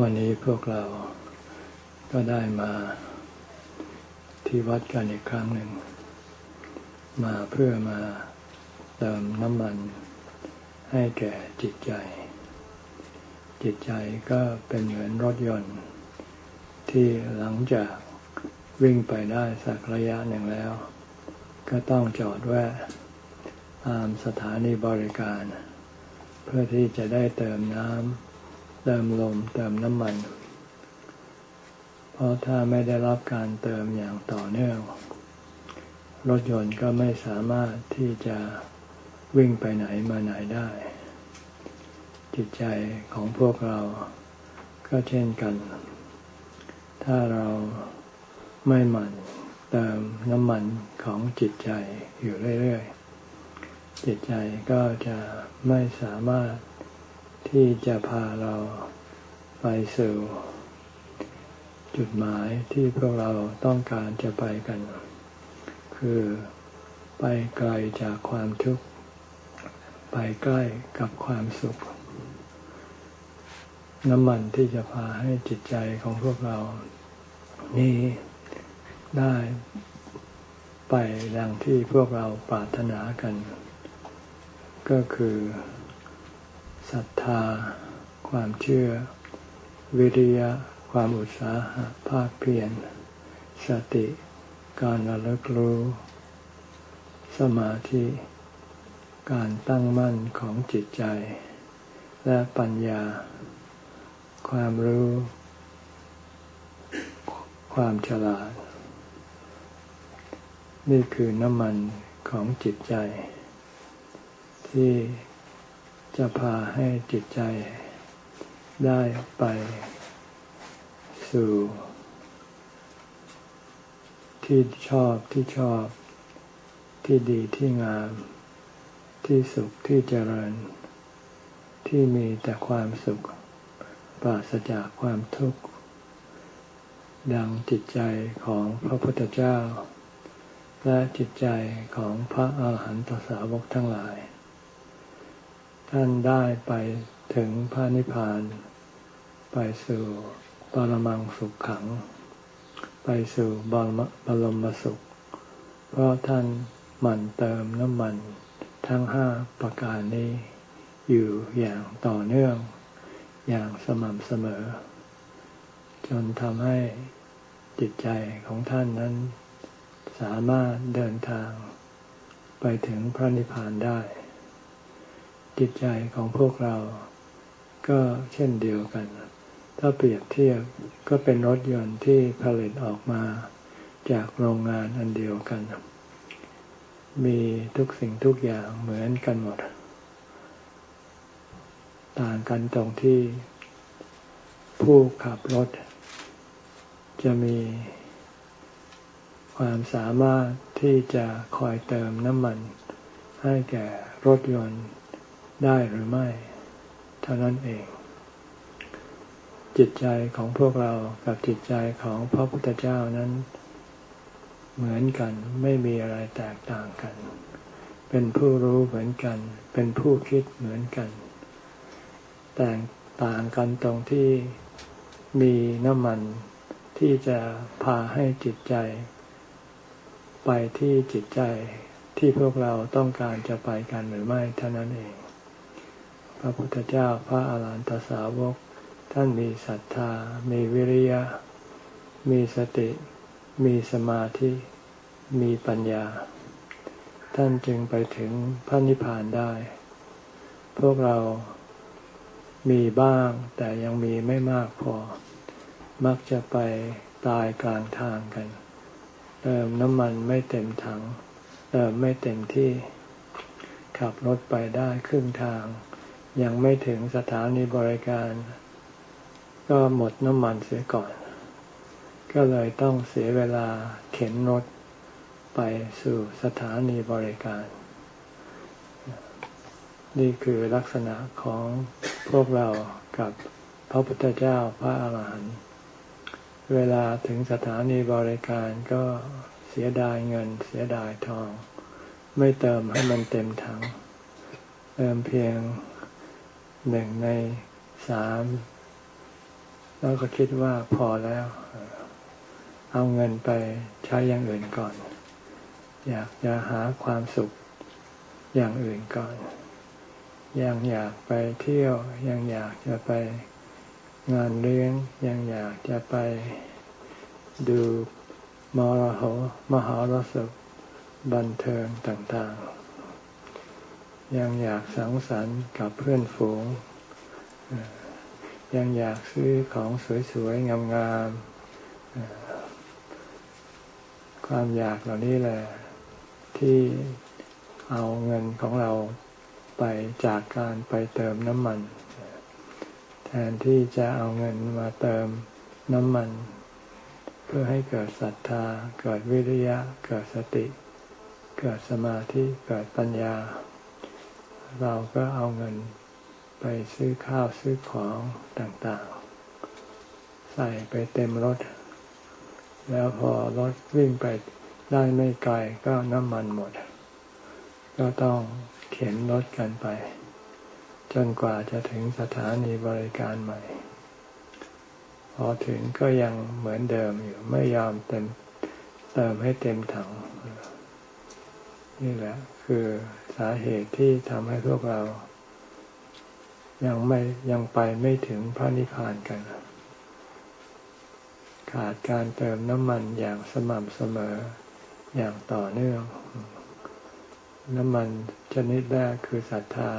วันนี้พวกเราก็ได้มาที่วัดกันอีกครั้งหนึ่ง มาเพื่อมาเติมน้ำมันให้แก่จิตใจ จิตใจก็เป็นเหมือนรถยนต์ ที่หลังจากวิ่งไปได้สักระยะหนึ่งแล้ว ก็ต้องจอดแวะตามสถานีบริการ เพื่อที่จะได้เติมน้ำ เติมลมเติมน้ำมัน เพราะถ้าไม่ได้รับการเติมอย่างต่อเนื่อง รถยนต์ก็ไม่สามารถที่จะวิ่งไปไหนมาไหนได้ จิตใจของพวกเราก็เช่นกัน ถ้าเราไม่หมั่นเติมน้ำมันของจิตใจอยู่เรื่อยๆ จิตใจก็จะไม่สามารถ ที่จะพาเราไปสู่จุดหมายที่พวกเราต้องการจะไปกัน คือไปไกลจากความทุกข์ไปใกล้กับความสุข น้ำมันที่จะพาให้จิตใจของพวกเรา นี้ได้ไปดังที่พวกเราปรารถนากัน ก็คือ ศรัทธา ความเชื่อ วิริยะ ความอุตสาหะภาคเพียร สติ การระลึกรู้ สมาธิ การตั้งมั่นของจิตใจ และปัญญา ความรู้ ความฉลาด นี่คือน้ำมันของจิตใจ ที่ จะพาให้จิตใจได้ไปสู่ ที่ชอบที่ชอบ ที่ดีที่งาม ที่สุขที่เจริญ ที่มีแต่ความสุข ปราศจากความทุกข์ ดังจิตใจของพระพุทธเจ้า และจิตใจของพระอาหารหันตสาวกทั้งหลาย ท่านได้ไปถึงพระนิพพาน ไปสู่ปรมังสุขขัง ไปสู่บรมบรมสุข เพราะท่านหมั่นเติมน้ำมันทั้งห้าประการนี้ อยู่อย่างต่อเนื่อง อย่างสม่ำเสมอ จนทำให้จิตใจของท่านนั้น สามารถเดินทาง ไปถึงพระนิพพานได้ จิตใจของพวกเรา ก็เช่นเดียวกัน ถ้าเปรียบเทียบก็เป็นรถยนต์ที่ผลิตออกมาจากโรงงานอันเดียวกัน มีทุกสิ่งทุกอย่างเหมือนกันหมด ต่างกันตรงที่ผู้ขับรถ จะมีความสามารถที่จะคอยเติมน้ำมันให้แก่รถยนต์ ได้หรือไม่เท่านั้นเอง จิตใจของพวกเรากับจิตใจของพระพุทธเจ้านั้น เหมือนกันไม่มีอะไรแตกต่างกัน เป็นผู้รู้เหมือนกัน เป็นผู้คิดเหมือนกัน แต่ต่างกันตรงที่มีน้ำมันที่จะพาให้จิตใจ ไปที่จิตใจที่พวกเราต้องการจะไปกันหรือไม่เท่านั้นเอง ระพุทธเจ้าพระอาหารหันตสาวก ท่านมีศรัทธา มีวิริยะ มีสติ มีสมาธิ มีปัญญา ท่านจึงไปถึงพระนิพพานได้ พวกเรามีบ้างแต่ยังมีไม่มากพอ มักจะไปตายกลางทางกัน เติมน้ำมันไม่เต็มถัง เติมไม่เต็มที่ ขับรถไปได้ครึ่งทาง ยังไม่ถึงสถานีบริการ ก็หมดน้ำมันเสียก่อน ก็เลยต้องเสียเวลาเข็นรถไปสู่สถานีบริการ นี่คือลักษณะของพวกเรากับพระพุทธเจ้าพระอาหารหันต์เวลาถึงสถานีบริการก็เสียดายเงินเสียดายทอง ไม่เติมให้มันเต็มถัง เติมเพียง หนึ่งในสามแล้วก็คิดว่าพอแล้ว เอาเงินไปใช้อย่างอื่นก่อน อยากจะหาความสุขอย่างอื่นก่อน ยังอยากไปเที่ยว ยังอยากจะไปงานเลี้ยง ยังอยากจะไปดูมรหมหรสพบันเทิงต่างๆ ยังอยากสังสรรค์กับเพื่อนฝูง ยังอยากซื้อของสวยๆ งามๆ ความอยากเหล่านี้แหละที่เอาเงินของเราไปจากการไปเติมน้ำมัน แทนที่จะเอาเงินมาเติมน้ำมัน เพื่อให้เกิดศรัทธา เกิดวิริยะ เกิดสติ เกิดสมาธิ เกิดปัญญา เราก็เอาเงินไปซื้อข้าวซื้อของต่างๆ ใส่ไปเต็มรถ แล้วพอรถวิ่งไปได้ไม่ไกลก็น้ำมันหมด ก็ต้องเข็นรถกันไป จนกว่าจะถึงสถานีบริการใหม่ พอถึงก็ยังเหมือนเดิมอยู่ไม่ยอมเต็มเติมให้เต็มถัง นี่แหละคือ สาเหตุที่ทำให้พวกเรา ยังไม่ยังไปไม่ถึงพระนิพพานกัน ขาดการเติมน้ำมันอย่างสม่ำเสมออย่างต่อเนื่อง น้ำมันชนิดแรกคือศรัทธา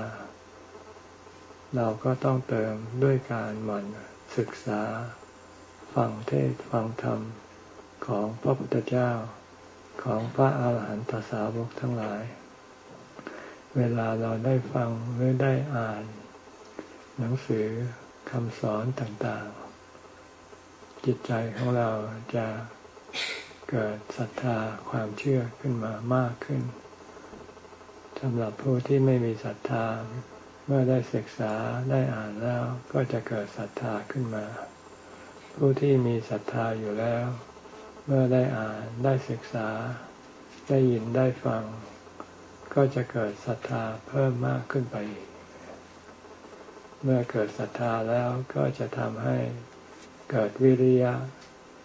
เราก็ต้องเติมด้วยการหมั่นศึกษา ฟังเทศฟังธรรมของพระพุทธเจ้าของพระอาหารหันตสาวกทั้งหลาย เวลาเราได้ฟังหรือได้อ่าน หนังสือคำสอนต่างๆ จิตใจของเราจะเกิดศรัทธาความเชื่อขึ้นมามากขึ้นสำหรับผู้ที่ไม่มีศรัทธา เมื่อได้ศึกษาได้อ่านแล้วก็จะเกิดศรัทธาขึ้นมา ผู้ที่มีศรัทธาอยู่แล้ว เมื่อได้อ่านได้ศึกษา ได้ยินได้ฟัง ก็จะเกิดศรัทธาเพิ่มมากขึ้นไปอีก เมื่อเกิดศรัทธาแล้วก็จะทำให้เกิดวิริยะ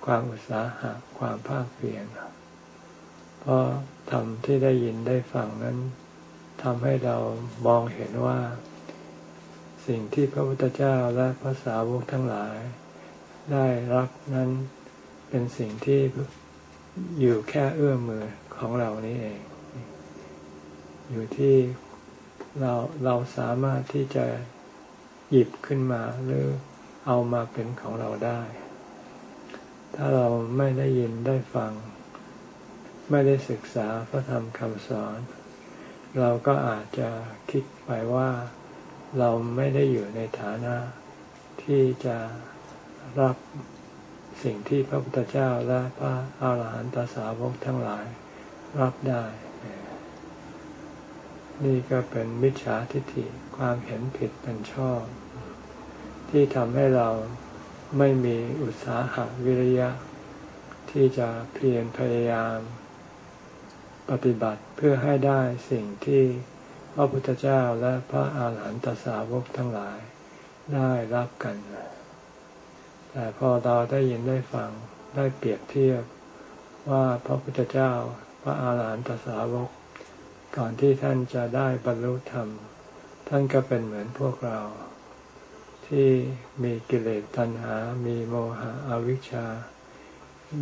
ความอุตสาหะ ความภาคเพียรเพราะธรรมที่ได้ยินได้ฟังนั้นทำให้เรามองเห็นว่า สิ่งที่พระพุทธเจ้าและพระสาวกทั้งหลาย ได้รับนั้นเป็นสิ่งที่อยู่แค่เอื้อมมือของเรานี้เอง อยู่ที่เราเราสามารถที่จะหยิบขึ้นมาหรือเอามาเป็นของเราได้ ถ้าเราไม่ได้ยินได้ฟัง ไม่ได้ศึกษาพระธรรมคำสอน เราก็อาจจะคิดไปว่าเราไม่ได้อยู่ในฐานะ ที่จะรับสิ่งที่พระพุทธเจ้าและพระอาหารหันตสาวกทั้งหลายรับได้ นี่ก็เป็นมิจฉาทิฏฐิความเห็นผิดเป็นชอบ ที่ทำให้เราไม่มีอุตสาหะวิริยะ ที่จะเพียรพยายาม ปฏิบัติเพื่อให้ได้สิ่งที่พระพุทธเจ้าและพระอาหารหันตสาวกทั้งหลายได้รับกัน แต่พอเราได้ยินได้ฟังได้เปรียบเทียบว่าพระพุทธเจ้า พระอาหารหันตสาวก ก่อนที่ท่านจะได้บรรลุธรรม ท่านก็เป็นเหมือนพวกเรา ที่มีกิเลสตัณหา มีโมหะอวิชชา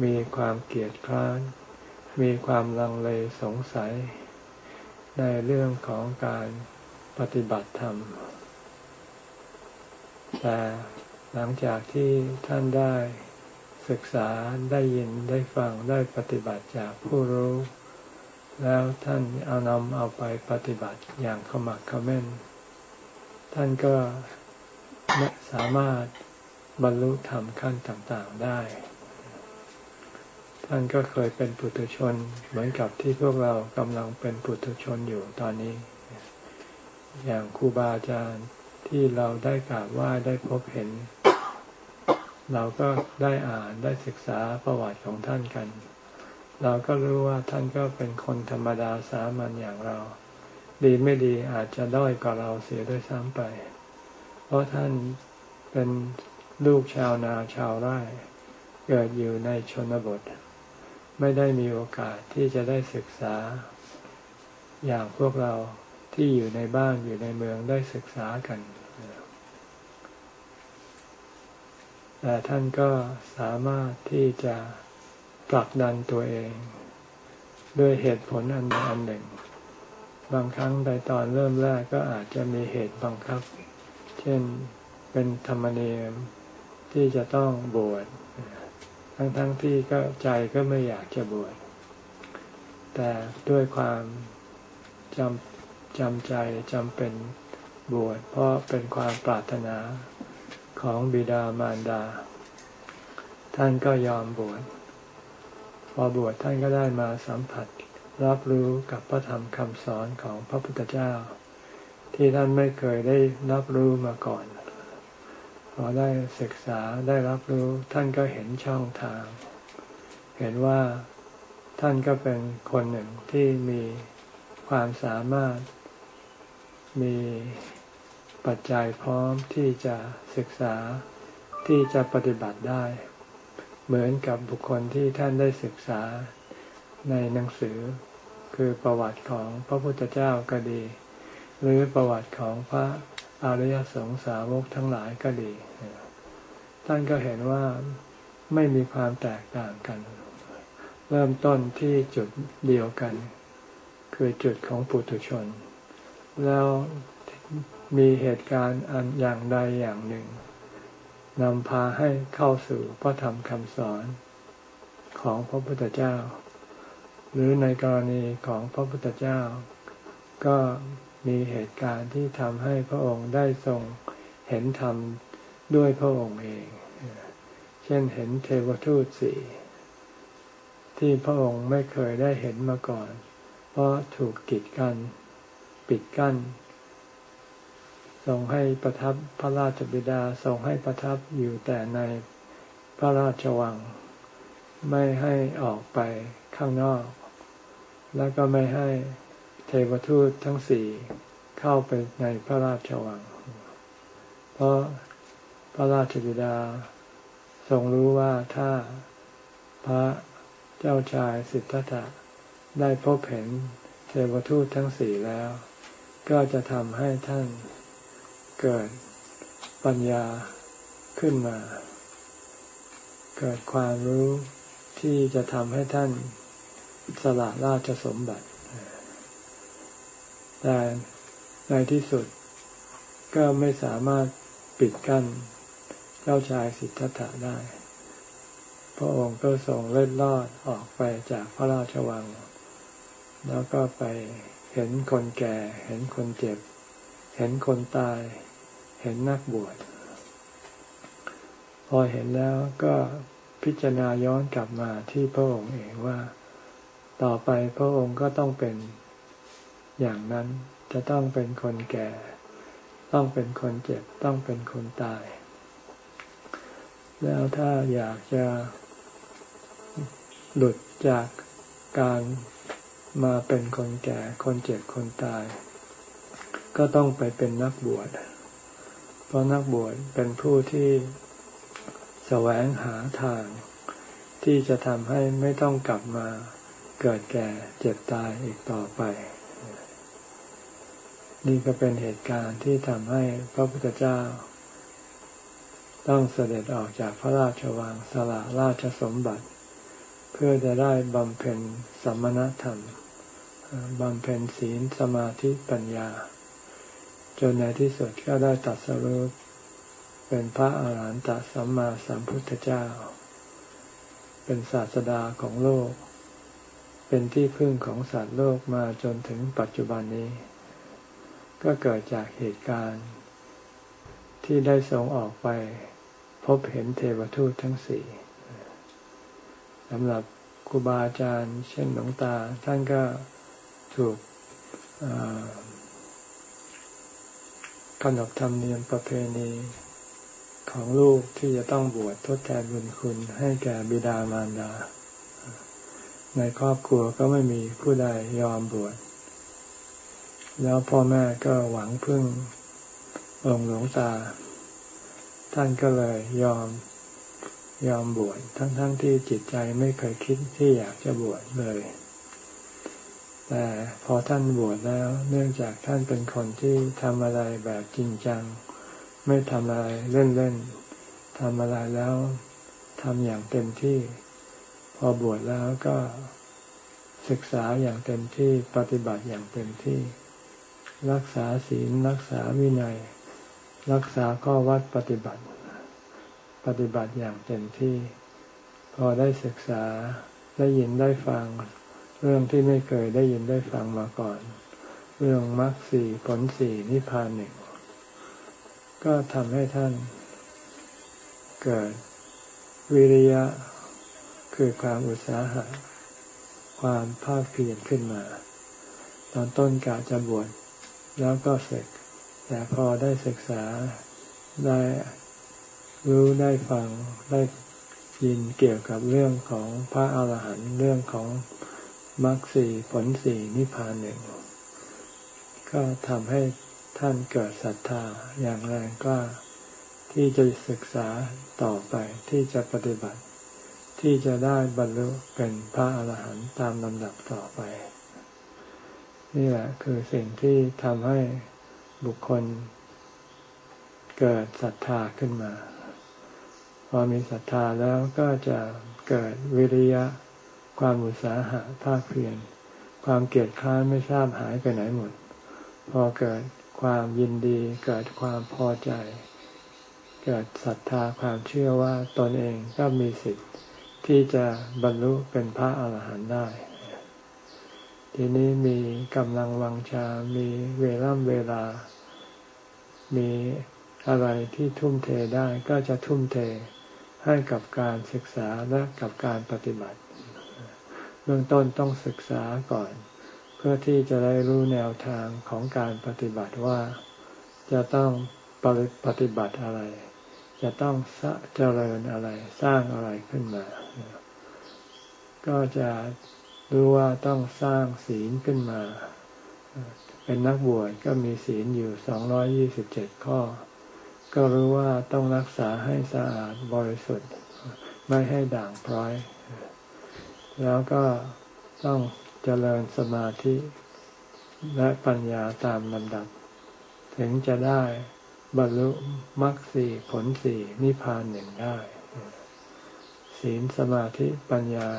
มีความเกียดคร้าน มีความลังเลสงสัย ในเรื่องของการปฏิบัติธรรม แต่หลังจากที่ท่านได้ศึกษาได้ยินได้ฟังได้ปฏิบัติจากผู้รู้ แล้วท่านเอานำเอาไปปฏิบัติอย่างขมักขม้น ท่านก็สามารถบรรลุธรรมขั้นต่างๆได้ ท่านก็เคยเป็นปุถุชนเหมือนกับที่พวกเรากำลังเป็นปุถุชนอยู่ตอนนี้ อย่างครูบาอาจารย์ที่เราได้กราบไหว้ได้พบเห็น เราก็ได้อ่านได้ศึกษาประวัติของท่านกัน เราก็รู้ว่าท่านก็เป็นคนธรรมดาสามัญอย่างเรา ดีไม่ดีอาจจะด้อยกว่าเราเสียด้วยซ้ำไป เพราะท่านเป็นลูกชาวนาชาวไร่เกิดอยู่ในชนบท ไม่ได้มีโอกาสที่จะได้ศึกษา อย่างพวกเราที่อยู่ในบ้านอยู่ในเมืองได้ศึกษากัน แต่ท่านก็สามารถที่จะ ผลักดันตัวเอง ด้วยเหตุผลอันอันหนึ่ง บางครั้งในตอนเริ่มแรกก็อาจจะมีเหตุบังคับ เช่นเป็นธรรมเนียมที่จะต้องบวชทั้งๆทที่ก็ใจก็ไม่อยากจะบวชแต่ด้วยความจำจำใจจำเป็นบวชเพราะเป็นความปรารถนาของบิดามารดา ท่านก็ยอมบวช อบวชท่านก็ได้มาสัมผัสรับรู้กับพระธรรมคำสอนของพระพุทธเจ้า ที่ท่านไม่เคยได้รับรู้มาก่อน พอได้ศึกษาได้รับรู้ท่านก็เห็นช่องทาง เห็นว่าท่านก็เป็นคนหนึ่งที่มีความสามารถ มีปัจจัยพร้อมที่จะศึกษาที่จะปฏิบัติได้ เหมือนกับบุคคลที่ท่านได้ศึกษาในหนังสือ คือประวัติของพระพุทธเจ้าก็ดี หรือประวัติของพระอริยสงสาวกทั้งหลายก็ดี ท่านก็เห็นว่าไม่มีความแตกต่างกัน เริ่มต้นที่จุดเดียวกัน คือจุดของปุถุชน แล้วมีเหตุการณ์อันอย่างใดอย่างหนึ่ง นำพาให้เข้าสู่พระธรรมคำสอนของพระพุทธเจ้า หรือในกรณีของพระพุทธเจ้า ก็มีเหตุการณ์ที่ทำให้พระองค์ได้ทรงเห็นธรรมด้วยพระองค์เอง เช่นเห็นเทวทูตสี่ที่พระองค์ไม่เคยได้เห็นมาก่อน เพราะถูกกีดกัน ปิดกั้น ทรงให้ประทับพระราชบิดาทรงให้ประทับอยู่แต่ในพระราชวัง ไม่ให้ออกไปข้างนอก แล้วก็ไม่ให้เทวทูตทั้งสี่เข้าไปในพระราชวัง เพราะพระราชบิดาทรงรู้ว่าถ้าพระเจ้าชายสิทธัตถะได้พบเห็นเทวทูตทั้งสี่แล้ว ก็จะทำให้ท่าน เกิดปัญญาขึ้นมา เกิดความรู้ที่จะทำให้ท่านสละราชสมบัติ แต่ในที่สุดก็ไม่สามารถปิดกั้นเจ้าชายสิทธัตถะได้ พระองค์ก็ส่งเล็ดลอดออกไปจากพระราชวัง แล้วก็ไปเห็นคนแก่ เห็นคนเจ็บ เห็นคนตาย เห็นนักบวชพอเห็นแล้วก็พิจารณาย้อนกลับมาที่พระองค์เองว่า ต่อไปพระองค์ก็ต้องเป็นอย่างนั้นจะต้องเป็นคนแก่ ต้องเป็นคนเจ็บ ต้องเป็นคนตาย แล้วถ้าอยากจะหลุดจากการมาเป็นคนแก่ คนเจ็บ คนตาย ก็ต้องไปเป็นนักบวช เพราะนักบวชเป็นผู้ที่แสวงหาทาง ที่จะทำให้ไม่ต้องกลับมาเกิดแก่เจ็บตายอีกต่อไป นี่ก็เป็นเหตุการณ์ที่ทำให้พระพุทธเจ้า ต้องเสด็จออกจากพระราชวังสละราชสมบัติ เพื่อจะได้บำเพ็ญสมณธรรมบำเพ็ญศีลสมาธิปัญญา จนในที่สุดก็ได้ตัดสรุปเป็นพระอาหารหันตสัมมาสัมพุทธเจ้า เป็นศาสดาของโลก เป็นที่พึ่งของสัตว์โลกมาจนถึงปัจจุบันนี้ ก็เกิดจากเหตุการณ์ ที่ได้ทรงออกไปพบเห็นเทวทูตทั้งสี่สำหรับครูบาอาจารย์ เช่นหลวงตา ท่านก็ถูก ขนบธรรมเนียมประเพณีของลูกที่จะต้องบวชทดแทนบุญคุณให้แก่บิดามารดา ในครอบครัวก็ไม่มีผู้ใดยอมบวชแล้วพ่อแม่ก็หวังพึ่งองค์หลวงตา ท่านก็เลยยอมยอมบวชทั้งๆทที่จิตใจไม่เคยคิดที่อยากจะบวชเลย แต่พอท่านบวชแล้ว เนื่องจากท่านเป็นคนที่ทำอะไรแบบจริงจัง ไม่ทำอะไรเล่นๆทำอะไรแล้วทำอย่างเต็มที่ พอบวชแล้วก็ศึกษาอย่างเต็มที่ปฏิบัติอย่างเต็มที่ รักษาศีลรักษาวินัย รักษาข้อวัดปฏิบัติ ปฏิบัติอย่างเต็มที่ พอได้ศึกษาได้ยินได้ฟัง เรื่องที่ไม่เคยได้ยินได้ฟังมาก่อน เรื่องมรรคสี่ผลสี่นิพพานหนึ่งก็ทำให้ท่าน เกิดวิริยะ คือความอุตสาหะ ความภาคเพียรขึ้นมา ตอนต้นกะจะบวชแล้วก็เสร็จแต่พอได้ศึกษาได้รู้ได้ฟังได้ยินเกี่ยวกับเรื่องของพระอาหารหันต์เรื่องของ มรรคสี่ผลสี่นิพพานหนึ่ง ก็ทำให้ท่านเกิดศรัทธาอย่างแรงกล้าที่จะศึกษาต่อไปที่จะปฏิบัติ ที่จะได้บรรลุเป็นพระอาหารหันต์ตามลำดับต่อไป นี่แหละคือสิ่งที่ทำให้บุคคล เกิดศรัทธาขึ้นมา พอมีศรัทธาแล้วก็จะเกิดวิริยะ ความอุตสาหะภาคเพียรความเกียดค้านไม่ทราบหายไปไหนหมด พอเกิดความยินดี เกิดความพอใจ เกิดศรัทธาความเชื่อว่าตนเองก็มีสิทธิ์ที่จะบรรลุเป็นพระอาหารหันต์ได้ ทีนี้มีกำลังวังชา มีเวล่ำเวลา มีอะไรที่ทุ่มเทได้ก็จะทุ่มเทให้กับการศึกษาและกับการปฏิบัติ เบื้องต้นต้องศึกษาก่อน เพื่อที่จะได้รู้แนวทางของการปฏิบัติว่า จะต้องปฏิบัติอะไร จะต้องเจริญอะไรสร้างอะไรขึ้นมา ก็จะรู้ว่าต้องสร้างศีลขึ้นมา เป็นนักบวชก็มีศีลอยู่สองร้อยี่สิบเจ็ดข้อ ก็รู้ว่าต้องรักษาให้สะอาดบริสุทธิ์ ไม่ให้ด่างพร้อย แล้วก็ต้องเจริญสมาธิและปัญญาตามลำดับ ถึงจะได้บรรลุมรรคสี่ผลสี่นิพพานหนึ่งได้ ศีลสมาธิปัญญา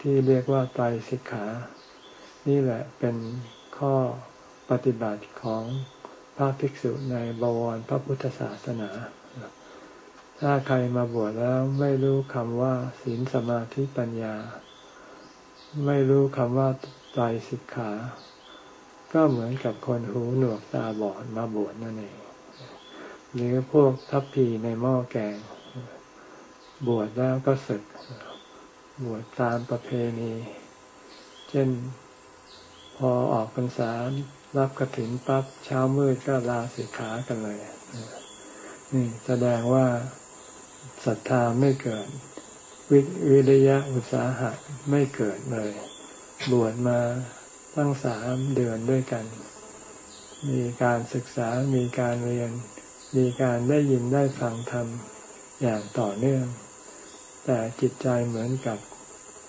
ที่เรียกว่าไตรสิกขา นี่แหละเป็นข้อปฏิบัติของพระภิกษุในบวรพระพุทธศาสนา ถ้าใครมาบวชแล้วไม่รู้คำว่าศีลสมาธิปัญญา ไม่รู้คำว่าใจสิกขา ก็เหมือนกับคนหูหนวกตาบอดมาบวชนั่นเองหรือพวกทัพพีในหม้อแกง บวชแล้วก็สึก บวชตามประเพณี เช่นพอออกพรรษารับกระถินปั๊บเช้ามืดก็ลาสิกขากันเลยนี่แสดงว่า ศรัทธาไม่เกิด วิวิริยะอุตสาหะไม่เกิดเลย บวชมาตั้งสามเดือนด้วยกัน มีการศึกษามีการเรียน มีการได้ยินได้ฟังธรรมอย่างต่อเนื่อง แต่จิตใจเหมือนกับ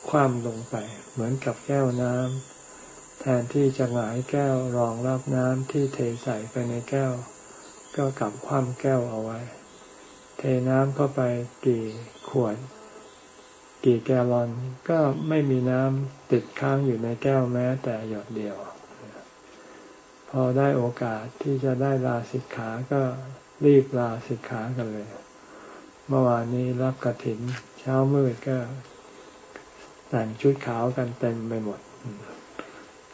คว่ำลงไป เหมือนกับแก้วน้ำแทนที่จะหงายแก้วรองรับน้ำที่เทใส่ไปในแก้ว ก็กลับคว่ำแก้วเอาไว้ เทน้ำเข้าไปกี่ขวด กี่แกลลอนก็ไม่มีน้ำติดค้างอยู่ในแก้วแม้แต่หยดเดียว พอได้โอกาสที่จะได้ลาสิกขาก็รีบลาสิกขากันเลย เมื่อวานนี้รับกระถิน เช้ามืดก็แต่งชุดขาวกันเต็มไปหมด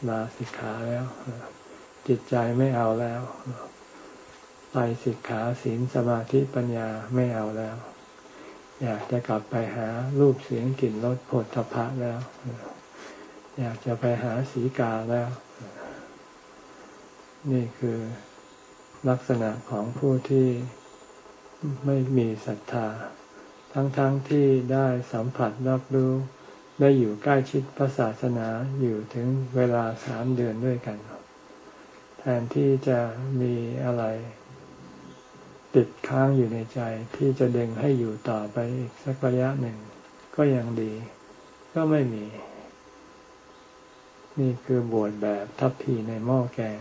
ลาสิกขาแล้ว จิตใจไม่เอาแล้ว ไปสิกขาศีลสมาธิปัญญาไม่เอาแล้ว อยากจะกลับไปหารูปเสียงกลิ่นรสผลทพะแล้ว อยากจะไปหาสีกาแล้ว นี่คือลักษณะของผู้ที่ไม่มีศรัทธา ทั้งๆทที่ได้สัมผัสรับรู้ ได้อยู่ใกล้ชิดพระศาสนาอยู่ถึงเวลาสามเดือนด้วยกัน แทนที่จะมีอะไร ติดค้างอยู่ในใจที่จะดึงให้อยู่ต่อไปอีกสักระยะหนึ่ง ก็ยังดี ก็ไม่มี นี่คือบวชแบบทัพพีในหม้อแกง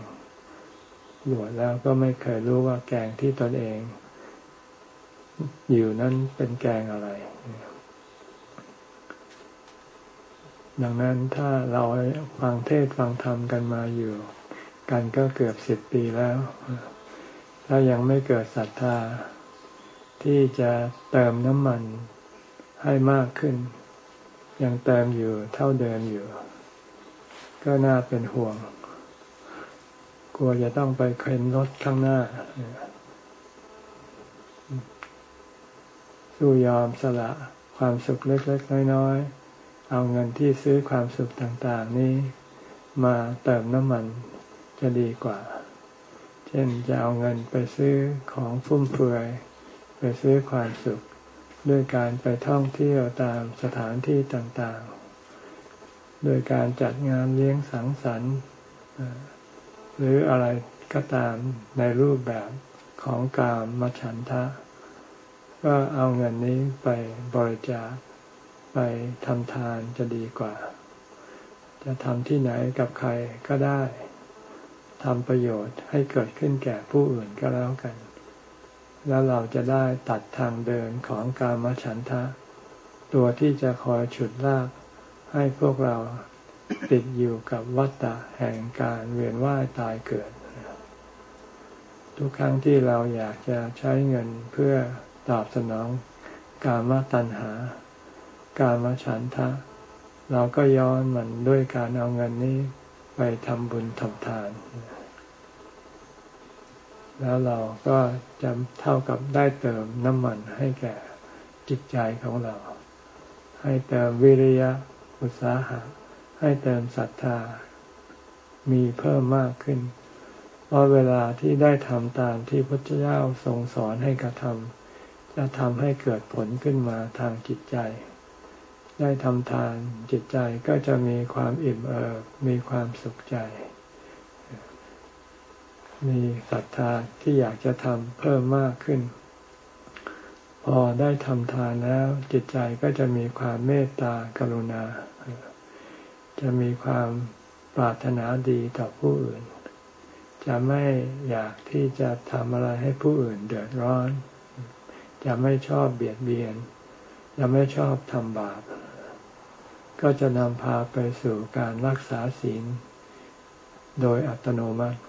บวชแล้วก็ไม่เคยรู้ว่าแกงที่ตนเอง อยู่นั้นเป็นแกงอะไร ดังนั้นถ้าเราฟังเทศฟังธรรมกันมาอยู่ กันก็เกือบสิบปีแล้ว ถ้ายังไม่เกิดศรัทธา ที่จะเติมน้ำมันให้มากขึ้น ยังเติมอยู่เท่าเดิมอยู่ ก็น่าเป็นห่วง กลัวจะต้องไปเข็นรถข้างหน้าสู้ยอมสละความสุขเล็กๆน้อยๆ เอาเงินที่ซื้อความสุขต่างๆ นี้ มาเติมน้ำมันจะดีกว่า เช่นจะเอาเงินไปซื้อของฟุ่มเฟือย ไปซื้อความสุข ด้วยการไปท่องเที่ยวตามสถานที่ต่างๆ โดยการจัดงานเลี้ยงสังสรรค์ หรืออะไรก็ตามในรูปแบบของกามมาฉันทะ ก็เอาเงินนี้ไปบริจาคไปทำทานจะดีกว่า จะทำที่ไหนกับใครก็ได้ ทำประโยชน์ให้เกิดขึ้นแก่ผู้อื่นก็แล้วกัน แล้วเราจะได้ตัดทางเดินของกามฉันทะ ตัวที่จะคอยฉุดลาก ให้พวกเราติดอยู่กับวัฏฏะแห่งการเวียนว่ายตายเกิด ทุกครั้งที่เราอยากจะใช้เงินเพื่อตอบสนองกามตัณหา กามฉันทะ เราก็ย้อนมันด้วยการเอาเงินนี้ไปทำบุญทำทาน แล้วเราก็จะเท่ากับได้เติมน้ำมันให้แก่จิตใจของเรา ให้เติมวิริยะอุตสาหะ ให้เติมศรัทธา มีเพิ่มมากขึ้น เพราะเวลาที่ได้ทำตามที่พระเจ้าทรงสอนให้กระทำจะทำให้เกิดผลขึ้นมาทางจิตใจ ได้ทำทานจิตใจก็จะมีความอิ่มเอิบมีความสุขใจ มีศรัทธาที่อยากจะทำเพิ่มมากขึ้น พอได้ทำทานแล้วจิตใจก็จะมีความเมตตากรุณา จะมีความปรารถนาดีต่อผู้อื่น จะไม่อยากที่จะทำอะไรให้ผู้อื่นเดือดร้อน จะไม่ชอบเบียดเบียน จะไม่ชอบทำบาป ก็จะนำพาไปสู่การรักษาศีลโดยอัตโนมัติ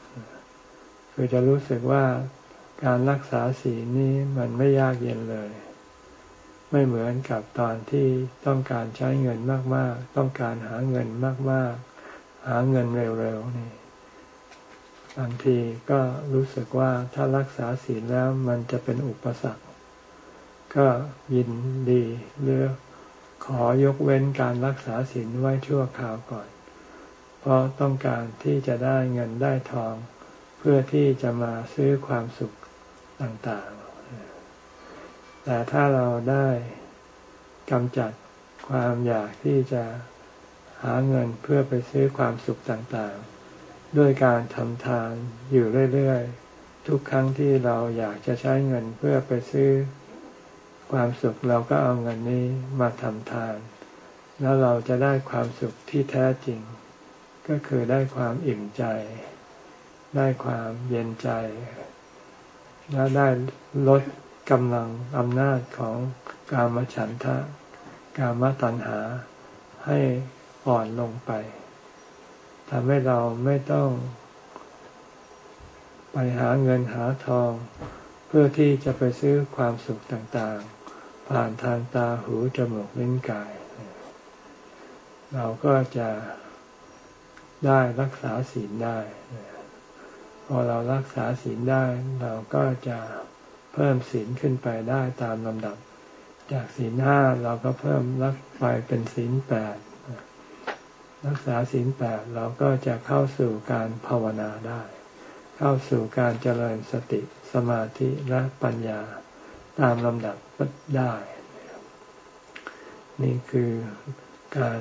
คือจะรู้สึกว่าการรักษาศีลนี้มันไม่ยากเย็นเลย ไม่เหมือนกับตอนที่ต้องการใช้เงินมาก ๆ ต้องการหาเงินมาก ๆ หาเงินเร็ว ๆ นี่บางทีก็รู้สึกว่าถ้ารักษาศีลแล้วมันจะเป็นอุปสรรค ก็ยินดีเลือกขอยกเว้นการรักษาศีลไว้ชั่วคราวก่อน เพราะต้องการที่จะได้เงินได้ทอง เพื่อที่จะมาซื้อความสุขต่างๆ แต่ถ้าเราได้กำจัดความอยากที่จะหาเงินเพื่อไปซื้อความสุขต่างๆ ด้วยการทำทานอยู่เรื่อยๆ ทุกครั้งที่เราอยากจะใช้เงินเพื่อไปซื้อความสุขเราก็เอาเงินนี้มาทำทาน แล้วเราจะได้ความสุขที่แท้จริง ก็คือได้ความอิ่มใจ ได้ความเย็นใจ และได้ลดกำลังอำนาจของกามฉันทะ กามตัณหาให้อ่อนลงไปทำให้เราไม่ต้อง ไปหาเงินหาทอง เพื่อที่จะไปซื้อความสุขต่างๆ ผ่านทางตาหูจมูกลิ้นกาย เราก็จะได้รักษาศีลได้ พอเรารักษาศีลได้เราก็จะเพิ่มศีลขึ้นไปได้ตามลำดับ จากศีลห้าเราก็เพิ่มรักไปเป็นศีลแปดรักษาศีลแปดเราก็จะเข้าสู่การภาวนาได้ เข้าสู่การเจริญสติสมาธิและปัญญาตามลำดับได้ นี่คือการ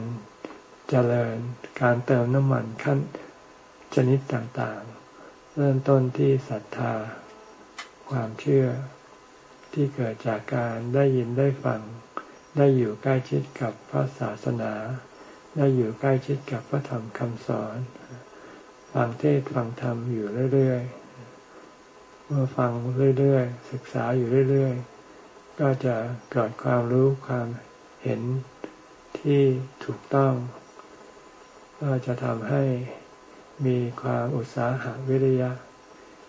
เจริญการเติมน้ำมันขั้นชนิดต่างๆ เริ่มต้นที่ศรัทธา ความเชื่อที่เกิดจากการได้ยินได้ฟัง ได้อยู่ใกล้ชิดกับพระศาสนา ได้อยู่ใกล้ชิดกับพระธรรมคำสอนฟังเทศฟังธรรมอยู่เรื่อยๆเมื่อฟังเรื่อยๆ ศึกษาอยู่เรื่อยๆ ก็จะเกิดความรู้ความเห็นที่ถูกต้อง ก็จะทำให้ มีความอุตสาหะวิริยะ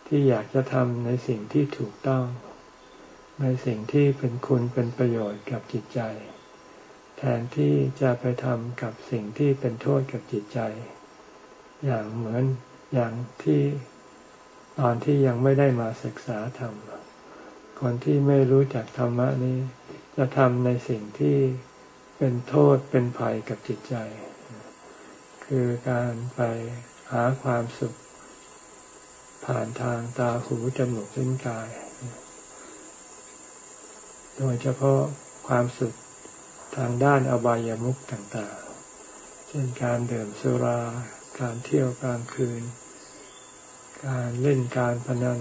ที่อยากจะทำในสิ่งที่ถูกต้อง ในสิ่งที่เป็นคุณเป็นประโยชน์กับจิตใจ แทนที่จะไปทำกับสิ่งที่เป็นโทษกับจิตใจ อย่างเหมือนอย่างที่ตอนที่ยังไม่ได้มาศึกษาธรรมคนที่ไม่รู้จักธรรมะนี้ จะทำในสิ่งที่เป็นโทษเป็นภัยกับจิตใจ คือการไป หาความสุข ผ่านทางตาหูจมูกลิ้นกาย โดยเฉพาะความสุขทางด้านอบายามุขต่างๆ เช่นการดื่มสุรา การเที่ยวกลางคืน การเล่นการพนัน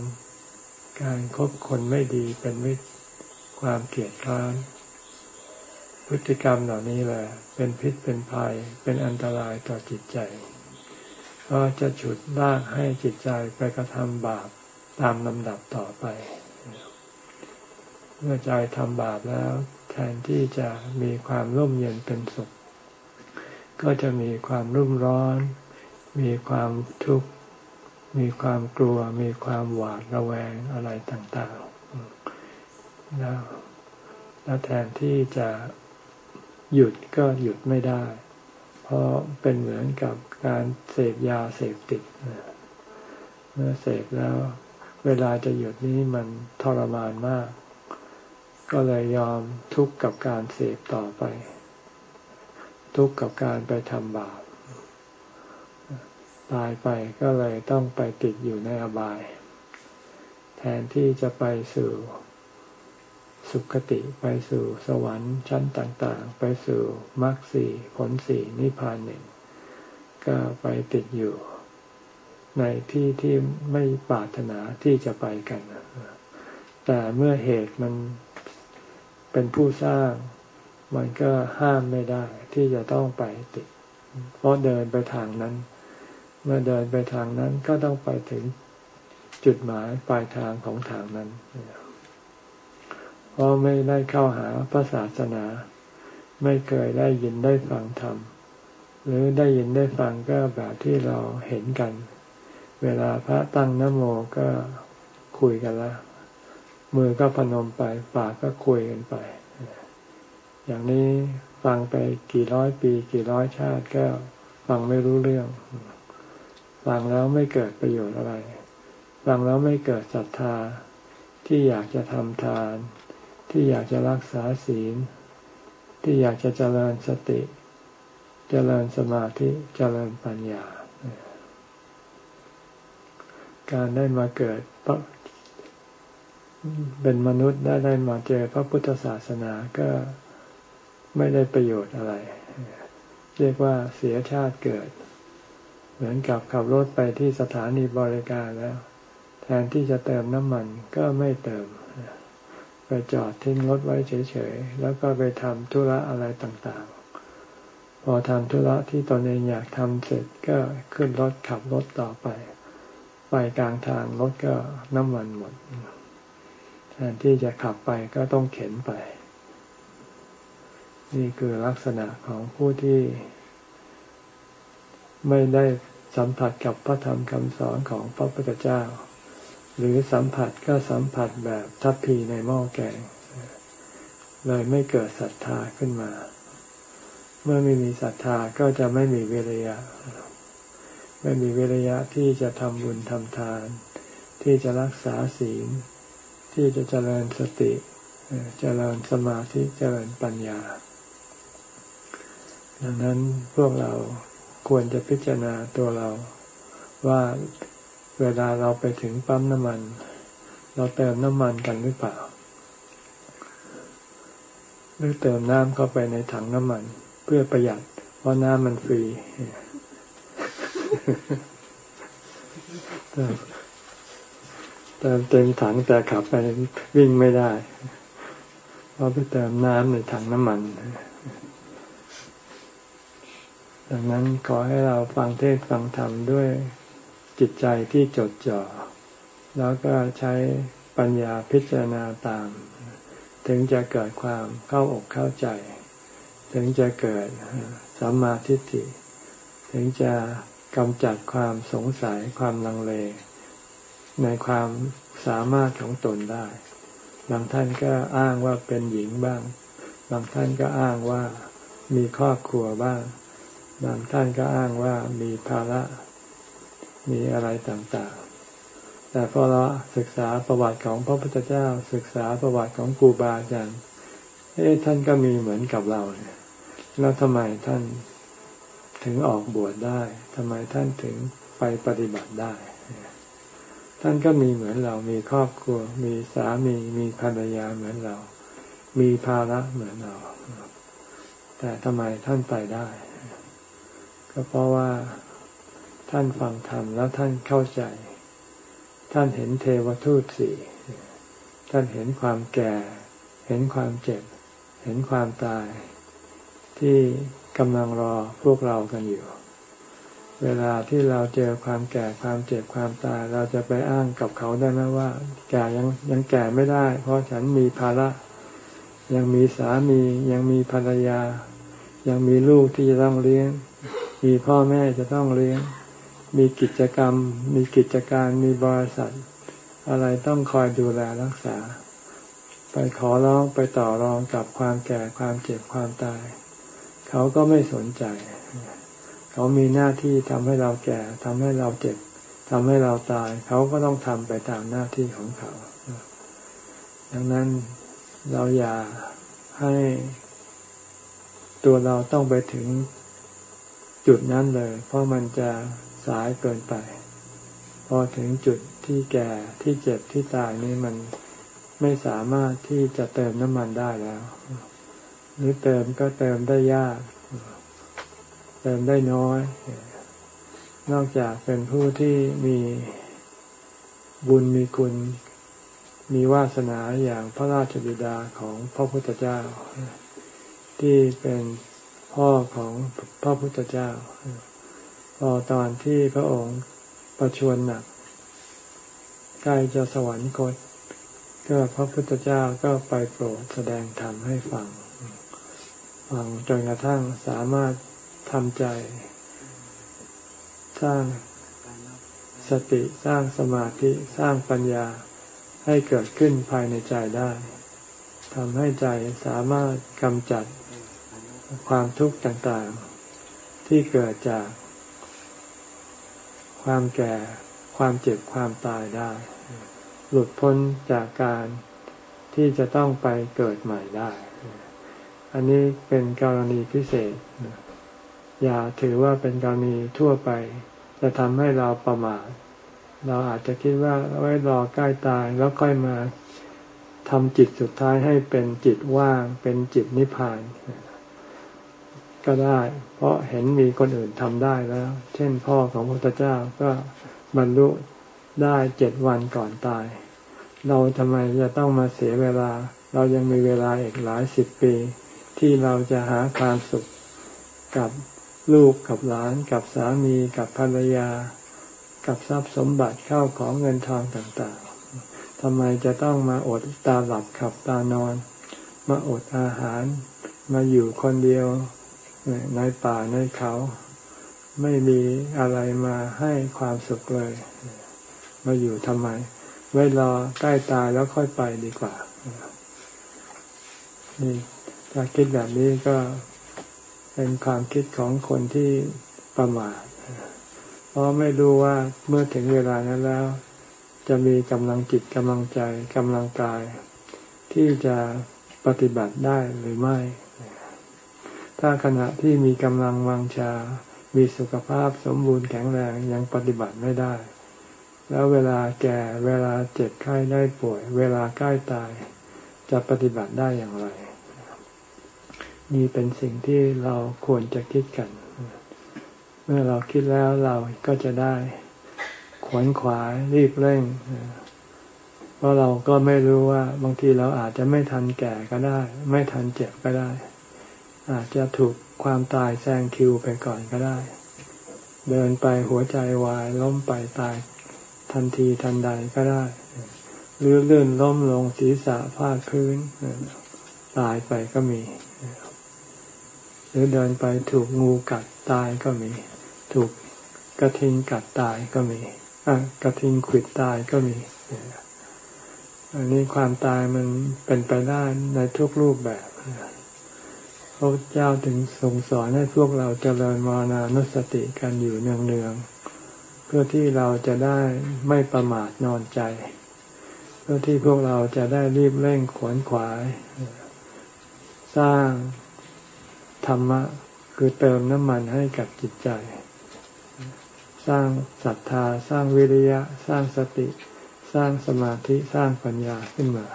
การคบคนไม่ดีเป็นมิตความเกลียดร้านพฤติกรรมเหล่านี้แหละเป็นพิษเป็นภัยเป็นอันตรายต่อจิตใจ ก็จะฉุดลากให้จิตใจไปกระทำบาปตามลำดับต่อไป เมื่อใจทำบาปแล้ว แทนที่จะมีความร่มเย็นเป็นสุข ก็จะมีความรุ่มร้อน มีความทุกข์ มีความกลัว มีความหวาดระแวงอะไรต่างๆแล้วแล้วแทนที่จะหยุดก็หยุดไม่ได้ เพราะเป็นเหมือนกับ การเสพยาเสพติดเมื่อเสพแล้ว เวลาจะหยุดนี้มันทรมานมาก ก็เลยยอมทุกข์กับการเสพต่อไป ทุกข์กับการไปทำบาปตายไปก็เลยต้องไปติดอยู่ในอบาย แทนที่จะไปสู่สุคติไปสู่สวรรค์ชั้นต่าง ๆ ไปสู่มรรคสี่ผลสี่นิพพานหนึ่ง ก็ไปติดอยู่ ในที่ที่ไม่ปรารถนาที่จะไปกัน แต่เมื่อเหตุมันเป็นผู้สร้าง มันก็ห้ามไม่ได้ ที่จะต้องไปติด เพราะเดินไปทางนั้น เมื่อเดินไปทางนั้นก็ต้องไปถึงจุดหมายปลายทางของทางนั้นเพราะไม่ได้เข้าหาพระศาสนา ไม่เคยได้ยินได้ฟังธรรม หรือได้ยินได้ฟังก็แบบที่เราเห็นกัน เวลาพระตั้งนโมก็คุยกันละมือก็พนมไป ปากก็คุยกันไป อย่างนี้ฟังไปกี่ร้อยปีกี่ร้อยชาติก็ฟังไม่รู้เรื่อง ฟังแล้วไม่เกิดประโยชน์อะไร ฟังแล้วไม่เกิดศรัทธาที่อยากจะทำทาน ที่อยากจะรักษาศีล ที่อยากจะเจริญสติ เจริญสมาธิเจริญปัญญา การได้มาเกิดเป็นมนุษย์ได้ได้มาเจอพระพุทธศาสนาก็ไม่ได้ประโยชน์อะไร เรียกว่าเสียชาติเกิด เหมือนกับขับรถไปที่สถานีบริการแล้ว แทนที่จะเติมน้ำมันก็ไม่เติม ไปจอดทิ้งรถไว้เฉยๆ แล้วก็ไปทำธุระอะไรต่างๆ อทำธุระที่ตนเองอยากทำเสร็จก็ขึ้นรถขับรถต่อไป ไปกลางทางรถก็น้ำมันหมดแทนที่จะขับไปก็ต้องเข็นไป นี่คือลักษณะของผู้ที่ ไม่ได้สัมผัสกับพระธรรมคำสอนของพระพุทธเจ้า หรือสัมผัสก็สัมผัสแบบทัพพีในหม้อแกง เลยไม่เกิดศรัทธาขึ้นมา เมื่อไม่มีศรัทธาก็จะไม่มีวิริยะ ไม่มีวิริยะที่จะทำบุญทำทาน ที่จะรักษาศีล ที่จะเจริญสติเจริญสมาธิเจริญปัญญา ดังนั้นพวกเราควรจะพิจารณาตัวเราว่าเวลาเราไปถึงปั๊มน้ำมัน เราเติมน้ำมันกันหรือเปล่า หรือเติมน้ำเข้าไปในถังน้ำมัน เพื่อประหยัด เพราะน้ำมันฟรีเติมเต็มถังแต่ขับไปวิ่งไม่ได้ เพราะไปเติมน้ำในถังน้ำมัน ดังนั้นขอให้เราฟังเทศฟังธรรมด้วยจิตใจที่จดจ่อ แล้วก็ใช้ปัญญาพิจารณาตาม ถึงจะเกิดความเข้าอกเข้าใจ ถึงจะเกิดสัมมาทิฏฐิ ถึงจะกำจัดความสงสัยความลังเล ในความสามารถของตนได้ บางท่านก็อ้างว่าเป็นหญิงบ้าง บางท่านก็อ้างว่ามีครอบครัวบ้าง บางท่านก็อ้างว่ามีภาระ มีอะไรต่างๆ แต่พอเราศึกษาประวัติของพระพุทธเจ้า ศึกษาประวัติของครูบาอาจารย์เอ๊ะท่านก็มีเหมือนกับเราเนี่ย แล้วทำไมท่านถึงออกบวชได้ทำไมท่านถึงไปปฏิบัติได้ ท่านก็มีเหมือนเรา มีครอบครัว มีสามี มีภรรยาเหมือนเรา มีภาระเหมือนเรา แต่ทำไมท่านไปได้ ก็เพราะว่าท่านฟังธรรมแล้วท่านเข้าใจ ท่านเห็นเทวทูตสี่ ท่านเห็นความแก่ เห็นความเจ็บ เห็นความตาย ที่กำลังรอพวกเรากันอยู่ เวลาที่เราเจอความแก่ความเจ็บความตาย เราจะไปอ้างกับเขาได้ไหมว่า แก่ยังยังแก่ไม่ได้ เพราะฉันมีภาระ ยังมีสามี ยังมีภรรยา ยังมีลูกที่จะต้องเลี้ยง มีพ่อแม่จะต้องเลี้ยง มีกิจกรรม มีกิจการมีบริษัท อะไรต้องคอยดูแลรักษา ไปขอร้องไปต่อรองกับความแก่ความเจ็บความตาย เขาก็ไม่สนใจ เขามีหน้าที่ทำให้เราแก่ทำให้เราเจ็บทำให้เราตาย เขาก็ต้องทำไปตามหน้าที่ของเขา ดังนั้นเราอย่าให้ตัวเราต้องไปถึงจุดนั้นเลย เพราะมันจะสายเกินไป พอถึงจุดที่แก่ที่เจ็บที่ตายนี่มันไม่สามารถที่จะเติมน้ำมันได้แล้ว หรือเติมก็เติมได้ยาก เติมได้น้อย นอกจากเป็นผู้ที่มีบุญมีคุณ มีวาสนาอย่างพระราชบิดาของพระพุทธเจ้า ที่เป็นพ่อของพระพุทธเจ้า พอตอนที่พระองค์ประชวรหนักใกล้จะสวรรคตก็พระพุทธเจ้าก็ไปโปรดแสดงธรรมให้ฟัง ฟังจนกระทั่งสามารถทำใจ สร้างสติสร้างสมาธิสร้างปัญญาให้เกิดขึ้นภายในใจได้ทำให้ใจสามารถกำจัดความทุกข์ต่างๆ ที่เกิดจาก ความแก่ความเจ็บความตายได้ หลุดพ้นจากการที่จะต้องไปเกิดใหม่ได้ อันนี้เป็นกรณีพิเศษ อย่าถือว่าเป็นกรณีทั่วไป จะทำให้เราประมาทเราอาจจะคิดว่าไว้รอใกล้ตายแล้วค่อยมาทำจิตสุดท้ายให้เป็นจิตว่าง เป็นจิตนิพพาน ก็ได้ เพราะเห็นมีคนอื่นทำได้แล้ว เช่นพ่อของพระพุทธเจ้าก็บรรลุได้เจ็ดวันก่อนตาย เราทำไมจะต้องมาเสียเวลา เรายังมีเวลาอีกหลายสิบปี ที่เราจะหาความสุขกับลูกกับหลานกับสามีกับภรรยา กับทรัพย์สมบัติเข้าของเงินทองต่างๆทำไมจะต้องมาอดตาหลับขับตานอน มาอดอาหาร มาอยู่คนเดียวในป่าในเขา ไม่มีอะไรมาให้ความสุขเลย มาอยู่ทำไม ไว้รอใกล้ตายแล้วค่อยไปดีกว่านี่ ถ้าคิดแบบนี้ก็เป็นความคิดของคนที่ประมาทเพราะไม่รู้ว่าเมื่อถึงเวลานั้นแล้ว จะมีกำลังจิตกำลังใจกำลังกาย ที่จะปฏิบัติได้หรือไม่ ถ้าขณะที่มีกำลังวังชา มีสุขภาพสมบูรณ์แข็งแรงยังปฏิบัติไม่ได้ แล้วเวลาแก่เวลาเจ็บไข้ได้ป่วย เวลาใกล้ตาย จะปฏิบัติได้อย่างไร นี่เป็นสิ่งที่เราควรจะคิดกัน เมื่อเราคิดแล้วเราก็จะได้ขวนขวายรีบเร่ง เพราะเราก็ไม่รู้ว่าบางทีเราอาจจะไม่ทันแก่ก็ได้ ไม่ทันเจ็บก็ได้ อาจจะถูกความตายแซงคิวไปก่อนก็ได้ เดินไปหัวใจวายล้มไปตายทันทีทันใดก็ได้ หรือเลื่อนล้มลงศีรษะฟาดพื้นตายไปก็มี รือเดินไปถูกงูกัดตายก็มี ถูกกระทิงกัดตายก็มีกระทิงขิดตายก็มี อันนี้ความตายมันเป็นไปได้ในทุกรูปแบบพระเจ้าถึงส่งสอนให้พวกเราเจริญมรณานุสติกันอยู่เนืองๆเพื่อที่เราจะได้ไม่ประมาทนอนใจ เพื่อที่พวกเราจะได้รีบเร่งขวนขวาย สร้าง ธรรมะ คือเติมน้ำมันให้กับจิตใจ สร้างศรัทธา สร้างวิริยะ สร้างสติ สร้างสมาธิสร้างปัญญาขึ้นมา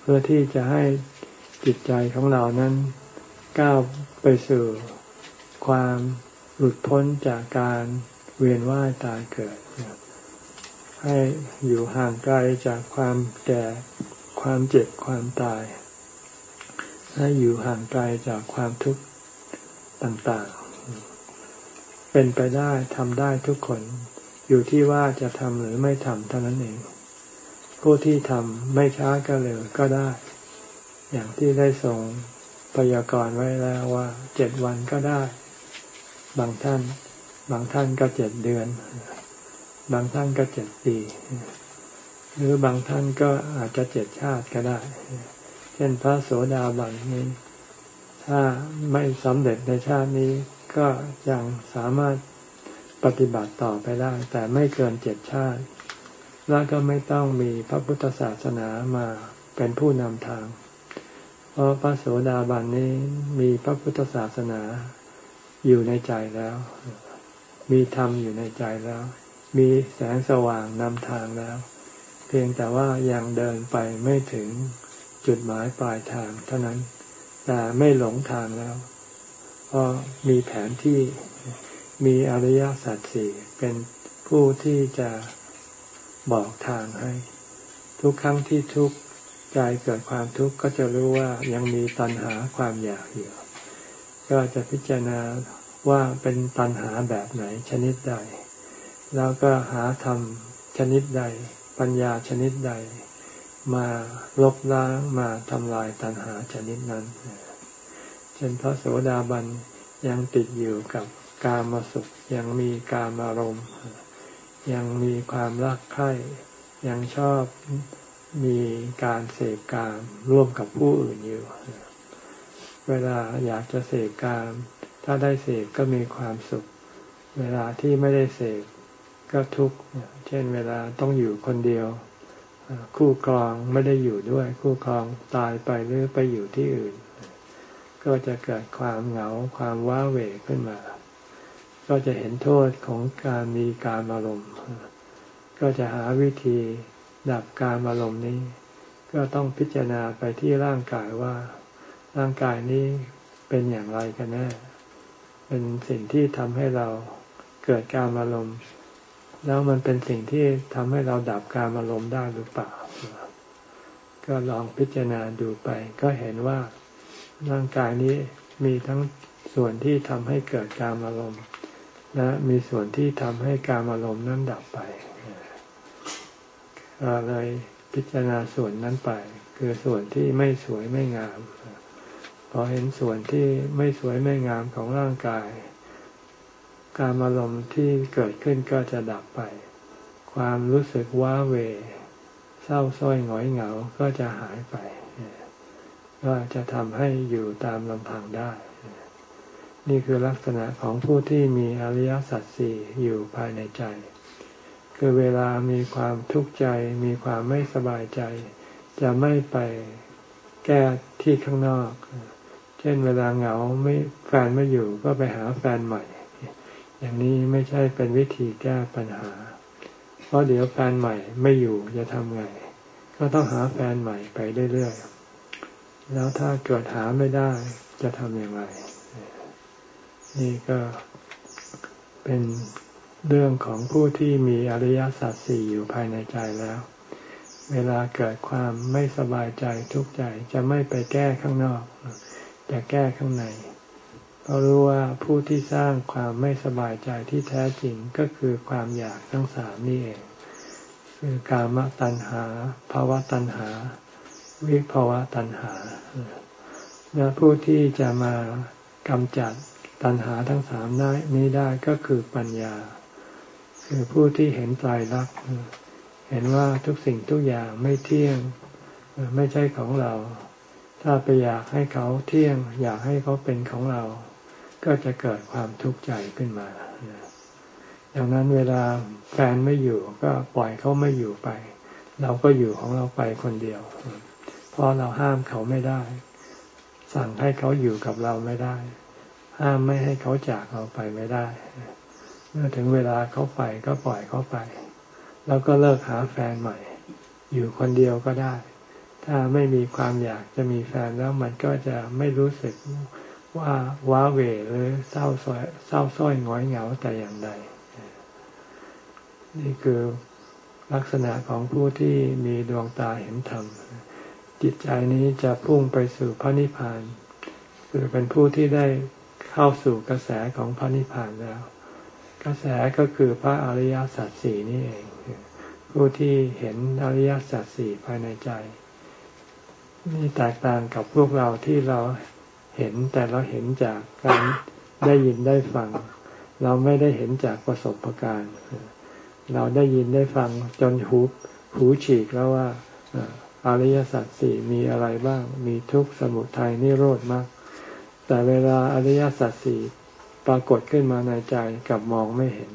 เพื่อที่จะให้จิตใจของเรานั้นก้าวไปสู่ความหลุดพ้นจากการเวียนว่ายตายเกิด ให้อยู่ห่างไกลจากความแก่ ความเจ็บ ความตาย ให้อยู่ห่างไกลจากความทุกข์ต่างๆ เป็นไปได้ทำได้ทุกคน อยู่ที่ว่าจะทำหรือไม่ทำเท่านั้นเอง ผู้ที่ทำไม่ช้าก็เร็วก็ได้ อย่างที่ได้ส่งพยากรณ์ไว้แล้วว่าเจ็ดวันก็ได้ บางท่าน บางท่านก็เจ็ดเดือน บางท่านก็เจ็ดปี หรือบางท่านก็อาจจะเจ็ดชาติก็ได้ เช่นพระโสดาบันนี้ ถ้าไม่สำเร็จในชาตินี้ก็ยังสามารถปฏิบัติต่อไปได้ แต่ไม่เกินเจ็ดชาติ แล้วก็ไม่ต้องมีพระพุทธศาสนามาเป็นผู้นำทาง เพราะพระโสดาบันนี้มีพระพุทธศาสนาอยู่ในใจแล้ว มีธรรมอยู่ในใจแล้ว มีแสงสว่างนำทางแล้ว เพียงแต่ว่ายังเดินไปไม่ถึง จุดหมายปลายทางเท่านั้น แต่ไม่หลงทางแล้วเพราะมีแผนที่มีอริยสัจสี่เป็นผู้ที่จะบอกทางให้ ทุกครั้งที่ทุกข์ใจเกิดความทุกข์ก็จะรู้ว่ายังมีตัณหาความอยากอยู่ก็จะพิจารณาว่าเป็นตัณหาแบบไหนชนิดใด แล้วก็หาธรรมชนิดใด ปัญญาชนิดใด มาลบล้างมาทำลายตัณหาชนิดนั้น เช่นพระโสดาบันยังติดอยู่กับกามสุข ยังมีกามอารมณ์ ยังมีความรักใคร่ยังชอบมีการเสพกามร่วมกับผู้อื่นอยู่ เวลาอยากจะเสพกาม ถ้าได้เสพก็มีความสุข เวลาที่ไม่ได้เสพก็ทุกข์ เช่นเวลาต้องอยู่คนเดียว คู่ครองไม่ได้อยู่ด้วย คู่ครองตายไปหรือไปอยู่ที่อื่น ก็จะเกิดความเหงาความว้าเหวขึ้นมา ก็จะเห็นโทษของการมีการอารมณ์ ก็จะหาวิธีดับการอารมณ์นี้ ก็ต้องพิจารณาไปที่ร่างกายว่า ร่างกายนี้เป็นอย่างไรกันแน่เป็นสิ่งที่ทำให้เราเกิดการอารมณ์ แล้วมันเป็นสิ่งที่ทำให้เราดับการอารมณ์ได้หรือเปล่า ก็ลองพิจารณาดูไป ก็เห็นว่าร่างกายนี้มีทั้งส่วนที่ทำให้เกิดการอารมณ์ และมีส่วนที่ทำให้การอารมณ์นั้นดับไปก็เลยพิจารณาส่วนนั้นไป คือส่วนที่ไม่สวยไม่งาม พอเห็นส่วนที่ไม่สวยไม่งามของร่างกาย การอารมณ์ที่เกิดขึ้นก็จะดับไป ความรู้สึกว้าเว เศร้าส้อยหงอยเหงาก็จะหายไป ก็จะทำให้อยู่ตามลำพังได้ นี่คือลักษณะของผู้ที่มีอริยสัจสี่อยู่ภายในใจ คือเวลามีความทุกข์ใจ มีความไม่สบายใจ จะไม่ไปแก้ที่ข้างนอก เช่นเวลาเหงาไม่แฟนไม่อยู่ก็ไปหาแฟนใหม่ อย่างนี้ไม่ใช่เป็นวิธีแก้ปัญหา เพราะเดี๋ยวแฟนใหม่ไม่อยู่จะทำไง ก็ต้องหาแฟนใหม่ไปเรื่อยๆ แล้วถ้าเกิดหาไม่ได้จะทำอย่างไร นี่ก็เป็นเรื่องของผู้ที่มีอริยสัจสี่อยู่ภายในใจแล้ว เวลาเกิดความไม่สบายใจทุกข์ใจจะไม่ไปแก้ข้างนอก จะแก้ข้างใน เพราะรู้ว่าผู้ที่สร้างความไม่สบายใจที่แท้จริงก็คือความอยากทั้งสามนี่เอง คือกามตัณหาภาวะตัณหา วิภาวะตัณหาและผู้ที่จะมากำจัดตัณหาทั้งสามนี้ได้ก็คือปัญญา คือผู้ที่เห็นไตรลักษณ์เห็นว่าทุกสิ่งทุกอย่างไม่เที่ยงไม่ใช่ของเรา ถ้าไปอยากให้เขาเที่ยง อยากให้เขาเป็นของเรา ก็จะเกิดความทุกข์ใจขึ้นมาดังนั้นเวลาแฟนไม่อยู่ก็ปล่อยเขาไม่อยู่ไป เราก็อยู่ของเราไปคนเดียว เพราะเราห้ามเขาไม่ได้ สั่งให้เขาอยู่กับเราไม่ได้ ห้ามไม่ให้เขาจากเราไปไม่ได้ เมื่อถึงเวลาเขาไปก็ปล่อยเขาไป แล้วก็เลิกหาแฟนใหม่ อยู่คนเดียวก็ได้ ถ้าไม่มีความอยากจะมีแฟนแล้วมันก็จะไม่รู้สึก ว่าว้าเหวหรือเศร้าส้อยเศร้าส้อยง้อยเหงาแต่อย่างใด นี่คือลักษณะของผู้ที่มีดวงตาเห็นธรรม จิตใจนี้จะพุ่งไปสู่พระนิพพาน คือเป็นผู้ที่ได้เข้าสู่กระแสของพระนิพพานแล้ว กระแสก็คือพระอริยสัจสี่นี่เอง ผู้ที่เห็นอริยสัจสี่ภายในใจ นี่แตกต่างกับพวกเราที่เรา เห็นแต่เราเห็นจากการได้ยินได้ฟัง เราไม่ได้เห็นจากประสบการณ์ เราได้ยินได้ฟังจนหูหูฉีกแล้วว่าอริยสัจสี่มีอะไรบ้าง มีทุกข์สมุทัยนิโรธมาก แต่เวลาอริยสัจสี่ปรากฏขึ้นมาในใจกับมองไม่เห็น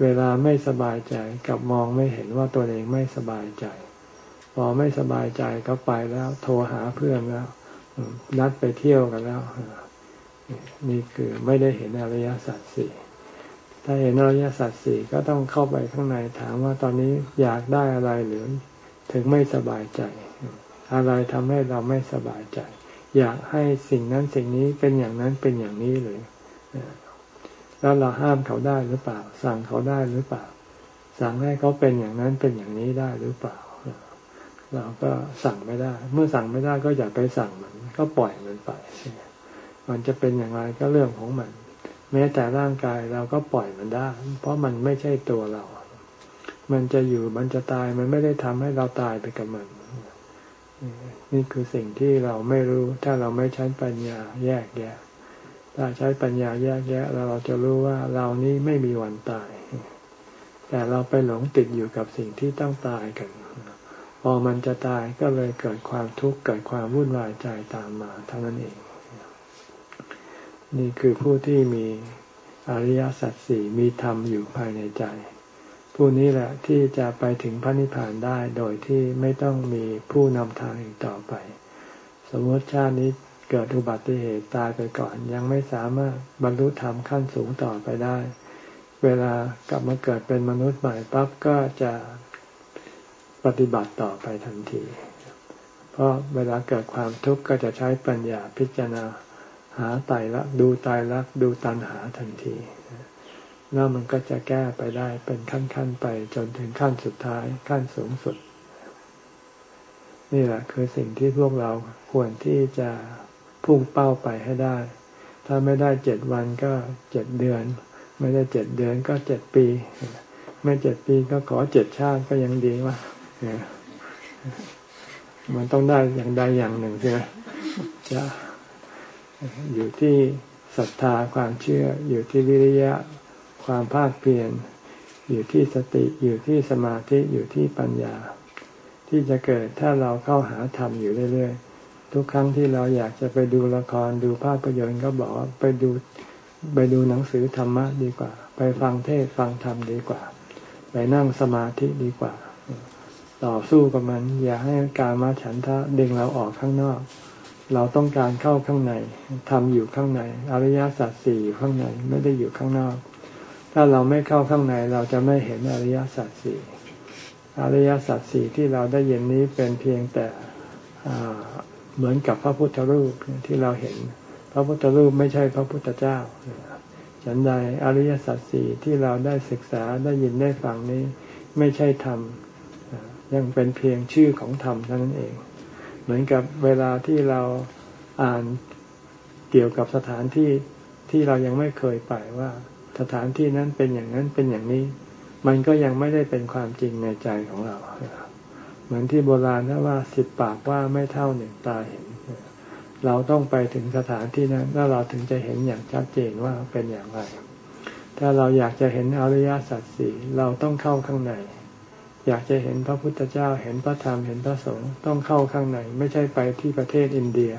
เวลาไม่สบายใจกับมองไม่เห็นว่าตัวเองไม่สบายใจ พอไม่สบายใจก็ไปแล้ว โทรหาเพื่อนแล้ว นัดไปเที่ยวกันแล้ว นี่คือไม่ได้เห็นอริยสัจสี่ถ้าเห็นอริยสัจสี่ก็ต้องเข้าไปข้างในถามว่าตอนนี้อยากได้อะไรหรือถึงไม่สบายใจ อะไรทำให้เราไม่สบายใจ อยากให้สิ่งนั้นสิ่งนี้เป็นอย่างนั้นเป็นอย่างนี้หรือแล้วเราห้ามเขาได้หรือเปล่า สั่งเขาได้หรือเปล่า สั่งให้เขาเป็นอย่างนั้นเป็นอย่างนี้ได้หรือเปล่า เราก็สั่งไม่ได้ เมื่อสั่งไม่ได้ก็อย่าไปสั่งมัน ก็ปล่อยมันไป มันจะเป็นอย่างไรก็เรื่องของมัน แม้แต่ร่างกายเราก็ปล่อยมันได้ เพราะมันไม่ใช่ตัวเรา มันจะอยู่มันจะตายมันไม่ได้ทำให้เราตายไปกับมัน นี่คือสิ่งที่เราไม่รู้ ถ้าเราไม่ใช้ปัญญาแยกแยะ ถ้าใช้ปัญญาแยกแยะ เราจะรู้ว่าเรานี้ไม่มีวันตาย แต่เราไปหลงติดอยู่กับสิ่งที่ต้องตายกัน พอมันจะตายก็เลยเกิดความทุกข์เกิดความวุ่นวายใจตามมาเท่านั้นเอง นี่คือผู้ที่มีอริยสัจสี่มีธรรมอยู่ภายในใจ ผู้นี้แหละที่จะไปถึงพระนิพพานได้โดยที่ไม่ต้องมีผู้นำทางอีกต่อไป สมมติชาตินี้เกิดอุบัติเหตุตายไปก่อน ยังไม่สามารถบรรลุธรรมขั้นสูงต่อไปได้ เวลากลับมาเกิดเป็นมนุษย์ใหม่ปั๊บก็จะ ปฏิบัติต่อไปทันที เพราะเวลาเกิดความทุกข์ก็จะใช้ปัญญาพิจารณาหาตายละดูตายละดูตันหาทันทีแล้วมันก็จะแก้ไปได้เป็นขั้นๆไปจนถึงขั้นสุดท้ายขั้นสูงสุด นี่แหละคือสิ่งที่พวกเราควรที่จะพุ่งเป้าไปให้ได้ ถ้าไม่ได้เจ็ดวันก็เจ็ดเดือน ไม่ได้เจ็ดเดือนก็เจ็ดปี ไม่เจ็ดปีก็ขอเจ็ดชาติก็ยังดีว่า มันต้องได้อย่างใดอย่างหนึ่งใช่ไหมจะอยู่ที่ศรัทธาความเชื่อ อยู่ที่วิริยะความภาคเพียรอยู่ที่สติอยู่ที่สมาธิอยู่ที่ปัญญา ที่จะเกิดถ้าเราเข้าหาธรรมอยู่เรื่อยๆ ทุกครั้งที่เราอยากจะไปดูละครดูภาพยนตร์ก็บอกว่าไปดูไปดูหนังสือธรรมะดีกว่า ไปฟังเทศฟังธรรมดีกว่า ไปนั่งสมาธิดีกว่า ต่อสู้กับมัน อย่าให้การมาฉันทะดึงเราออกข้างนอก เราต้องการเข้าข้างในทำอยู่ข้างใน อริยสัจสี่อยู่ข้างในไม่ได้อยู่ข้างนอก ถ้าเราไม่เข้าข้างในเราจะไม่เห็นอริยสัจสี่อริยสัจสี่ที่เราได้ยินนี้เป็นเพียงแต่เหมือนกับพระพุทธรูปที่เราเห็น พระพุทธรูปไม่ใช่พระพุทธเจ้าฉันใดอริยสัจสี่ที่เราได้ศึกษาได้ยินได้ฟังนี้ ไม่ใช่ธรรม ยังเป็นเพียงชื่อของธรรมเท่านั้นเอง เหมือนกับเวลาที่เราอ่านเกี่ยวกับสถานที่ที่เรายังไม่เคยไปว่า สถานที่นั้นเป็นอย่างนั้นเป็นอย่างนี้ มันก็ยังไม่ได้เป็นความจริงในใจของเรา เหมือนที่โบราณนะว่าสิบปากว่าไม่เท่าหนึ่งตาเห็น เราต้องไปถึงสถานที่นั้นแล้วเราถึงจะเห็นอย่างชัดเจนว่าเป็นอย่างไร ถ้าเราอยากจะเห็นอริยสัจสี่เราต้องเข้าข้างใน อยากจะเห็นพระพุทธเจ้าเห็นพระธรรมเห็นพระสงฆ์ต้องเข้าข้างในไม่ใช่ไปที่ประเทศอินเดีย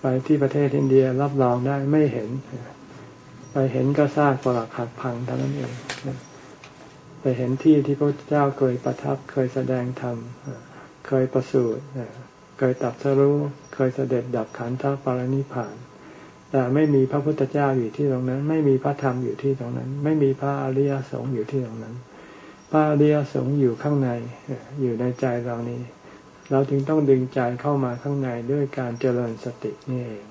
ไปที่ประเทศอินเดียรับรองได้ไม่เห็น ไปเห็นก็ซากปรักหักพังเท่านั้นเองไปเห็นที่ที่พระเจ้าเคยประทับเคยแสดงธรรมเคยประสูติเคยตัดสรู้เคยเสด็จดับขันธปรินิพานแต่ไม่มีพระพุทธเจ้าอยู่ที่ตรงนั้น ไม่มีพระธรรมอยู่ที่ตรงนั้น ไม่มีพระอริยสงฆ์อยู่ที่ตรงนั้น พระอริยสงฆ์อยู่ข้างในอยู่ในใจเรานี้ เราจึงต้องดึงใจเข้ามาข้างในด้วยการเจริญสตินี่เอง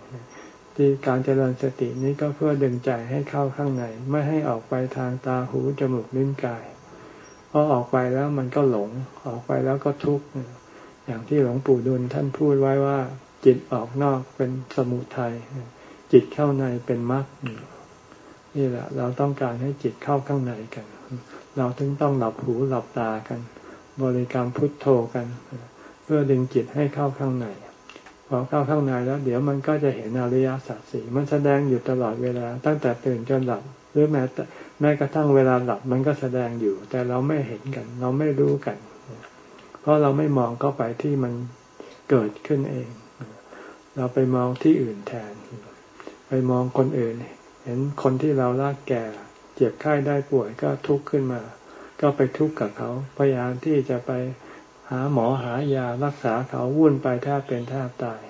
ที่การเจริญสตินี้ก็เพื่อดึงใจให้เข้าข้างใน ไม่ให้ออกไปทางตาหูจมูกลิ้นกายเพราะออกไปแล้วมันก็หลงออกไปแล้วก็ทุกข์อย่างที่หลวงปู่ดุลท่านพูดไว้ว่า จิตออกนอกเป็นสมุทัยจิตเข้าในเป็นมรรคนี่แหละ เราต้องการให้จิตเข้าข้างในกัน เราถึงต้องหลับหูหลับตากัน บริกรรมพุทโธกัน เพื่อดึงจิตให้เข้าข้างในพอเข้าข้างในแล้ว เดี๋ยวมันก็จะเห็นอริยสัจสี่มันแสดงอยู่ตลอดเวลา ตั้งแต่ตื่นจนหลับหรือแม้แต่แม้กระทั่งเวลาหลับมันก็แสดงอยู่ แต่เราไม่เห็นกัน เราไม่รู้กัน เพราะเราไม่มองเข้าไปที่มันเกิดขึ้นเอง เราไปมองที่อื่นแทน ไปมองคนอื่น เห็นคนที่เราลากแก่ เจ็บไข้ได้ป่วยก็ทุกข์ขึ้นมา ก็ไปทุกข์กับเขาพยายามที่จะไปหาหมอหายารักษาเขาวุ่นไปแทบเป็นแทบตาย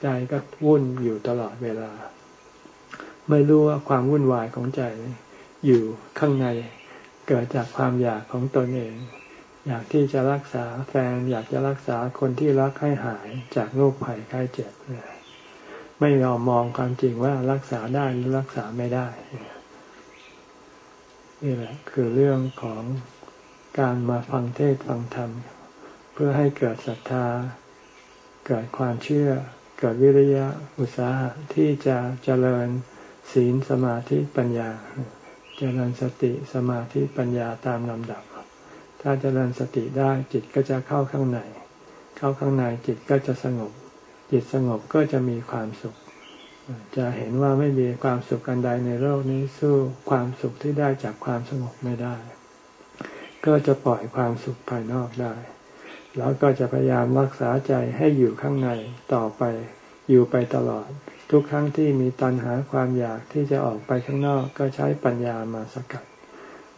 ใจก็วุ่นอยู่ตลอดเวลา ไม่รู้ว่าความวุ่นวายของใจอยู่ข้างในเกิดจากความอยากของตนเอง อยากที่จะรักษาแฟนอยากจะรักษาคนที่รักให้หายจากโรคภัยไข้เจ็บไม่ยอมมองความจริงว่ารักษาได้หรือรักษาไม่ได้ นี่แหละคือเรื่องของการมาฟังเทศฟังธรรม เพื่อให้เกิดศรัทธา เกิดความเชื่อ เกิดวิริยะอุตสาหะที่จะเจริญศีลสมาธิปัญญา เจริญสติสมาธิปัญญาตามลำดับ ถ้าเจริญสติได้จิตก็จะเข้าข้างใน เข้าข้างในจิตก็จะสงบ จิตสงบก็จะมีความสุข จะเห็นว่าไม่มีความสุขกันใดในโลกนี้สู้ความสุขที่ได้จากความสงบไม่ได้ ก็จะปล่อยความสุขภายนอกได้ แล้วก็จะพยายามรักษาใจให้อยู่ข้างในต่อไปอยู่ไปตลอด ทุกครั้งที่มีตัณหาความอยากที่จะออกไปข้างนอก ก็ใช้ปัญญามาสกัด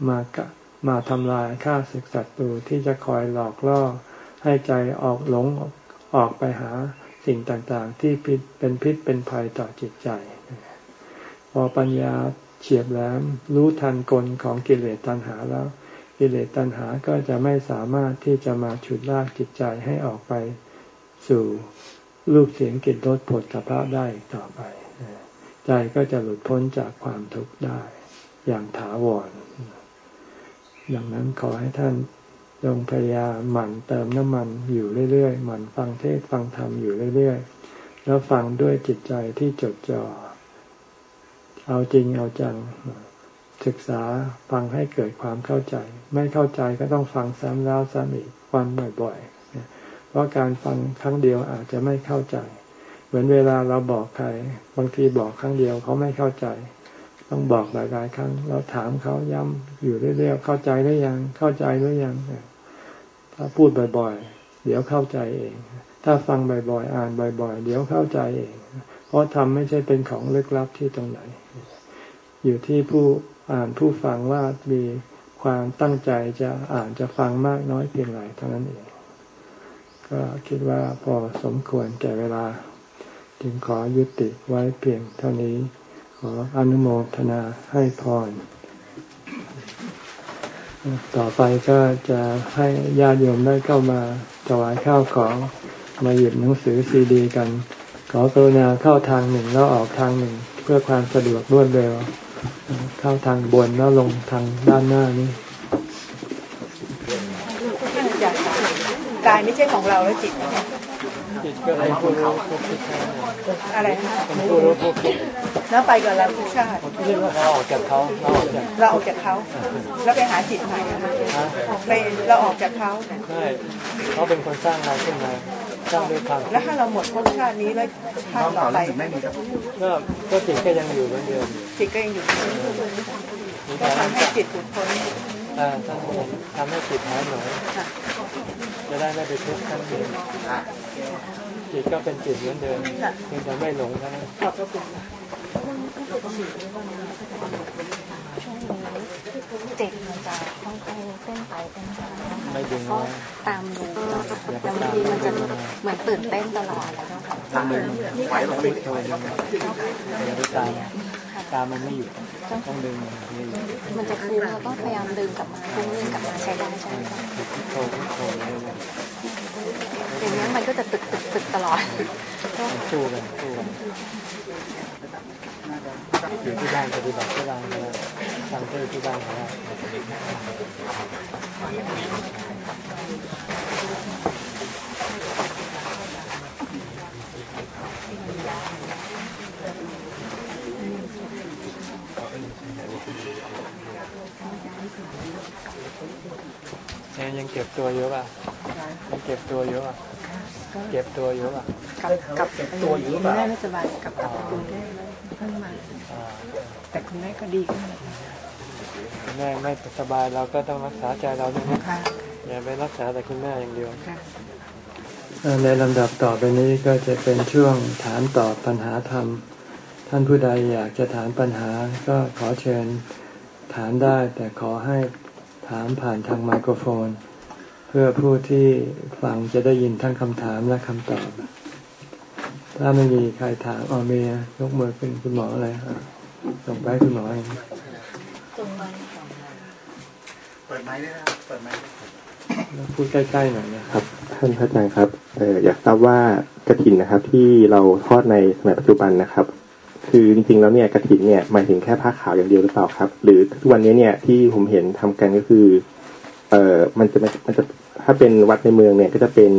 มากะมาทำลายฆ่าศึกศัตรูที่จะคอยหลอกล่อให้ใจออกหลงออกไปหา สิ่งต่างๆ ที่พิษเป็นพิษเป็นภัยต่อจิตใจ พอปัญญาเฉียบแหลมรู้ทันกลของกิเลสตัณหาแล้ว กิเลสตัณหาก็จะไม่สามารถที่จะมาฉุดลากจิตใจให้ออกไปสู่รูปเสียงกลิ่นรสผลสะพะได้ต่อไป ใจก็จะหลุดพ้นจากความทุกข์ได้อย่างถาวรอย่างนั้นขอให้ท่าน จงพยายามหมั่นเติมน้ำมันอยู่เรื่อยๆ หมั่นฟังเทศฟังธรรมอยู่เรื่อยๆ แล้วฟังด้วยจิตใจที่จดจ่อ เอาจริงเอาจัง ศึกษาฟังให้เกิดความเข้าใจ ไม่เข้าใจก็ต้องฟังซ้ำแล้วซ้ำอีกฟังบ่อยๆ เพราะการฟังครั้งเดียวอาจจะไม่เข้าใจ เหมือนเวลาเราบอกใคร บางทีบอกครั้งเดียวเขาไม่เข้าใจต้องบอกหลายๆครั้ง เราถามเขาย้ำอยู่เรื่อยๆ เข้าใจหรือยัง เข้าใจหรือยัง ถ้าพูดบ่อยๆ เดี๋ยวเข้าใจเอง ถ้าฟังบ่อยๆ อ่านบ่อยๆ เดี๋ยวเข้าใจเอง เพราะทำไม่ใช่เป็นของลึกลับที่ตรงไหน อยู่ที่ผู้อ่านผู้ฟังว่ามีความตั้งใจจะอ่านจะฟังมากน้อยเพียงไรเท่านั้นเอง ก็คิดว่าพอสมควรแก่เวลา จึงขอยุติไว้เพียงเท่านี้ ขออนุโมทนาให้พร ต่อไปก็จะให้ญาติโยมได้เข้ามาถวายข้าวของมาหยิบหนังสือซีดี กัน ขอกรุณาเข้าทางหนึ่งแล้วออกทางหนึ่ง เพื่อความสะดวกรวดเร็ว เข้าทางบนแล้วลงทางด้านหน้านี้กายไม่ใช่ของเราแล้วจิต จิตก็เป็นผู้รู้ผู้คิดอะไรนะเป็นผู้รู้ผู้คิดแล้วไปกับเราทุกชาติเราออกจากเขาเราออกจากเราออกจากเขาแล้วไปหาจิตใหม่ไปเราออกจากเขาใช่เขาเป็นคนสร้างเราขึ้นมาสร้างด้วยความแล้วถ้าเราหมดภพชาตินี้แล้วชาติต่อไปก็ก็จิตก็ยังอยู่เหมือนเดิมจิตก็ยังอยู่ก็ทำให้จิตหลุดพ้นอ่าทำทำให้จิตหายหน่อย จะได้ไม่ไปทุกข์ทั้งเดิมจิตก็เป็นจิตเหมือนเดิมเพียงแต่ไม่หลงเท่านั้นจิตมันจะค่อยๆเต้นไปเต้นมาไม่ดึงก็ตามดูแต่บางทีมันจะเหมือนตื่นเต้นตลอดเลยเนาค่ะตามมันไหวลงไม่เคยอย่าไปตาม ตามมันไม่อยู่ต้องดึงมันจะฟุ้งเราต้องพยายามดึงกลับมาฟุ้งดึงกลับมาใช้ได้ใช่ไหมคะโทพุโทอย่างนี้มันก็จะตึกตึกตึกตลอดสู้กันสู้กันอยู่ที่บ้านปฏิบัติที่บ้านนะทำเพื่อที่บ้านนะ ยังยังเก็บตัวเยอะป่ะยังเก็บตัวเยอะป่ะเก็บตัวเยอะป่ะกับกับตัวอยู่ป่ะแม่ไม่สบายกับกับคุณแม่เพิ่งมาแต่คุณแม่ก็ดีขึ้นคุณแม่ไม่สบายเราก็ต้องรักษาใจเราด้วยนะอย่าไปรักษาแต่คุณแม่อย่างเดียวในลำดับต่อไปนี้ก็จะเป็นช่วงถามตอบปัญหาธรรม ท่านผู้ใดอยากจะถามปัญหาก็ขอเชิญ ถามได้ แต่ขอให้ถามผ่านทางไมโครโฟน เพื่อผู้ที่ฟังจะได้ยินทั้งคำถามและคำตอบ ถ้าไม่มีใครถามออเมียยกมือขึ้นคุณหมออะไรส่งไปคุณหมอเองเปิดไม้ได้นะเปิดไม้พูดใกล้ๆหน่อยนะครับ ท่านพระอาจารย์ครับเอออยากทราบว่ากระถินนะครับ ที่เราทอดในสมัยปัจจุบันนะครับ คือจริงๆแล้วเนี่ยกระถินเนี่ยหมายถึงแค่ผ้าขาวอย่างเดียวหรือเปล่าครับ หรือทุกวันนี้เนี่ยที่ผมเห็นทำกันก็คือ เออมันจะมันจะถ้าเป็นวัดในเมืองเนี่ยก็จะเป็น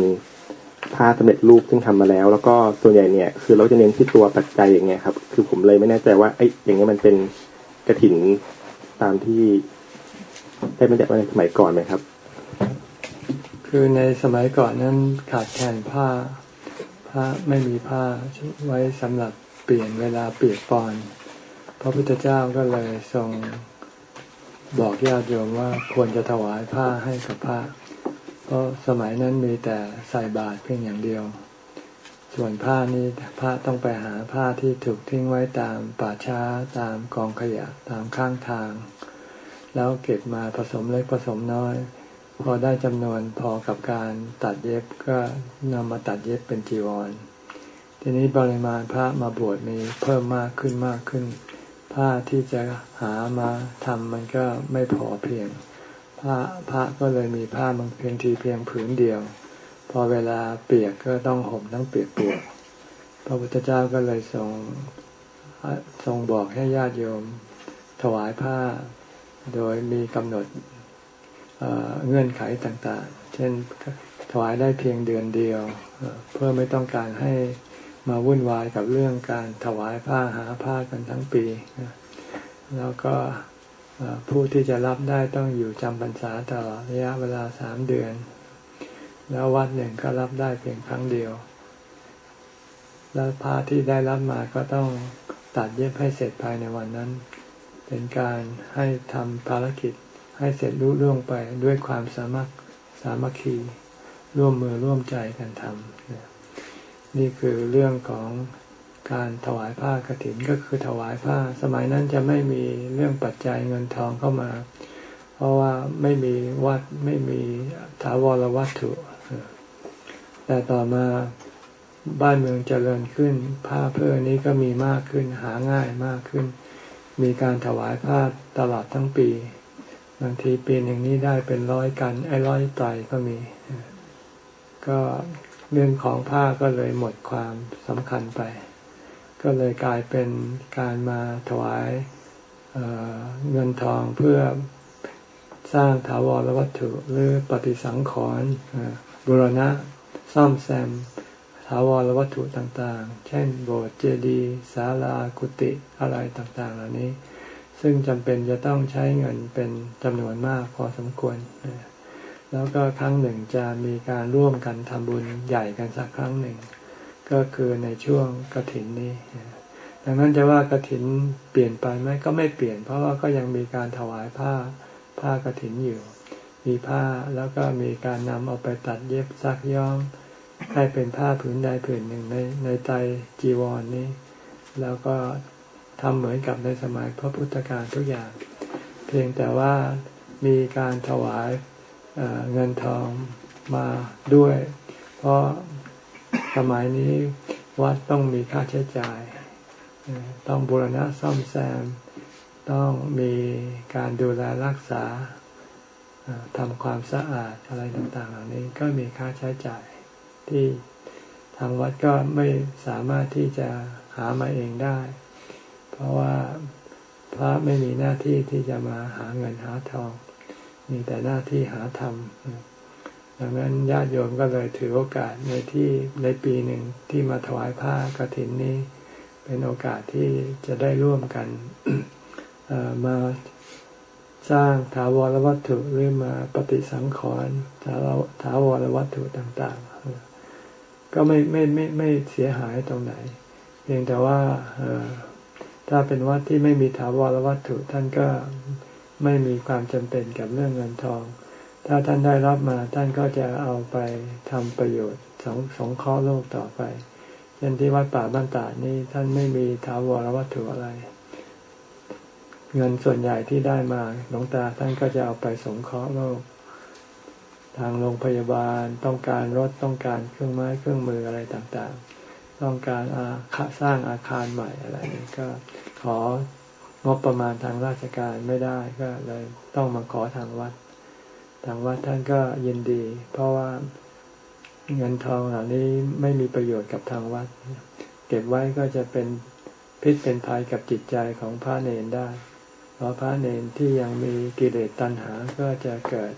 ผ้าสำเร็จรูปซึ่งทำมาแล้ว แล้วก็ส่วนใหญ่เนี่ยคือเราจะเน้นที่ตัวปัจจัยอย่างเงี้ยครับ คือผมเลยไม่แน่ใจว่าไอ้อย่างเงี้ยมันเป็นกระถินตามที่ได้มาจากในสมัยก่อนไหมครับ คือในสมัยก่อนนั้นขาดแคลนผ้าผ้าไม่มีผ้าไว้สำหรับ เปลี่ยนเวลาเปียกปอนพระพุทธเจ้าก็เลยทรงบอกญาติโยมว่าควรจะถวายผ้าให้กับพระ เพราะสมัยนั้นมีแต่ใส่บาตรเพียงอย่างเดียว ส่วนผ้านี้ผ้าต้องไปหาผ้าที่ถูกทิ้งไว้ตามป่าช้าตามกองขยะตามข้างทาง แล้วเก็บมาผสมเล็กผสมน้อย พอได้จำนวนพอกับการตัดเย็บก็นำมาตัดเย็บเป็นจีวร ทีนี้ปริมาณพระมาบวชมีเพิ่มมากขึ้นมากขึ้น ผ้าที่จะหามาทำมันก็ไม่พอเพียงผ้าพระก็เลยมีผ้าบางเพียงทีเพียงผืนเดียว พอเวลาเปียกก็ต้องห่มทั้งเปียกปวกพระพุทธเจ้าก็เลยทรงทรงบอกให้ญาติโยมถวายผ้า โดยมีกำหนดเงื่อนไขต่างๆ เช่นถวายได้เพียงเดือนเดียว เพื่อไม่ต้องการให้ มาวุ่นวายกับเรื่องการถวายผ้าหาผ้ากันทั้งปี แล้วก็ผู้ที่จะรับได้ต้องอยู่จำพรรษาตลอดระยะเวลาสามเดือน แล้ววัดหนึ่งก็รับได้เพียงครั้งเดียว แล้วผ้าที่ได้รับมาก็ต้องตัดเย็บให้เสร็จภายในวันนั้น เป็นการให้ทำภารกิจให้เสร็จรุ่ร่วงไปด้วยความสามัคสามัคคีร่วมมือร่วมใจกันทำ นี่คือเรื่องของการถวายผ้ากรถินก็คือถวายผ้า สมัยนั้นจะไม่มีเรื่องปัจจัยเงินทองเข้ามา เพราะว่าไม่มีวัดไม่มีถาวรวัตถุ แต่ต่อมาบ้านเมืองเจริญขึ้น ผ้าเพื่อนี้ก็มีมากขึ้นหาง่ายมากขึ้น มีการถวายผ้าตลอดทั้งปีบางทีปีหนึ่งนี้ได้เป็นร้อยกันไอ้ร้อยไตรก็มี ก็ เรื่องของผ้าก็เลยหมดความสำคัญไป ก็เลยกลายเป็นการมาถวายเเงินทองเพื่อสร้างถาวรวัตถุหรือปฏิสังขรณ์บุรณะ ซ่อมแซมถาวรวัตถุต่างๆ เช่น โบสถ์เจดีย์ศาลากุฏิอะไรต่างๆ เหล่านี้ ซึ่งจำเป็นจะต้องใช้เงินเป็นจำนวนมากพอสมควร แล้วก็ครั้งหนึ่งจะมีการร่วมกันทำบุญใหญ่กันสักครั้งหนึ่ง ก็คือในช่วงกระถินนี้ ดังนั้นจะว่ากระถินเปลี่ยนไปไหมก็ไม่เปลี่ยน เพราะว่าก็ยังมีการถวายผ้าผ้ากระถินอยู่ มีผ้าแล้วก็มีการนำเอาไปตัดเย็บซักย้อมให้เป็นผ้าผืนใดผืนหนึ่งในในใจจีวรนนี้ แล้วก็ทำเหมือนกับในสมัยพระพุทธการทุกอย่าง เพียงแต่ว่ามีการถวาย เงินทองมาด้วย เพราะสมัยนี้วัดต้องมีค่าใช้จ่าย ต้องบูรณะซ่อมแซม ต้องมีการดูแลรักษาทำความสะอาดอะไรต่างๆ เหล่านี้ก็มีค่าใช้จ่ายที่ทางวัดก็ไม่สามารถที่จะหามาเองได้ เพราะว่าพระไม่มีหน้าที่ที่จะมาหาเงินหาทอง มีแต่หน้าที่หาธรรมดังนั้นญาติโยมก็เลยถือโอกาสในที่ในปีหนึ่งที่มาถวายผ้ากรถินนี้ เป็นโอกาสที่จะได้ร่วมกันมาสร้างถาวรวัตถุหรือมาปฏิสังขรณ์ถาวรวัตถุต่าง ๆ ก็ไม่ไม่ไม่ไม่เสียหายตรงไหน เพียงแต่ว่าถ้าเป็นวัดที่ไม่มีถาวรวัตถุท่านก็ ไม่มีความจำเป็นกับเรื่องเงินทอง ถ้าท่านได้รับมาท่านก็จะเอาไปทำประโยชน์สองสองข้อโลกต่อไปเช่นที่วัดป่าบ้านตาดนี่ท่านไม่มีถาวรวัตถุอะไร เงินส่วนใหญ่ที่ได้มาหลวงตาท่านก็จะเอาไปสงเคราะห์โลก ทางโรงพยาบาลต้องการรถต้องการเครื่องไม้เครื่องมืออะไรต่างๆ ต้องการอาสร้างอาคารใหม่อะไรก็ขอ งบประมาณทางราชการไม่ได้ก็เลยต้องมาขอทางวัด ทางวัดท่านก็ยินดี เพราะว่าเงินทองเหล่านี้ไม่มีประโยชน์กับทางวัด เก็บไว้ก็จะเป็นพิษเป็นภัยกับจิตใจของพระเนนได้ เพราะพระเนนที่ยังมีกิเลสตัณหาก็จะเกิด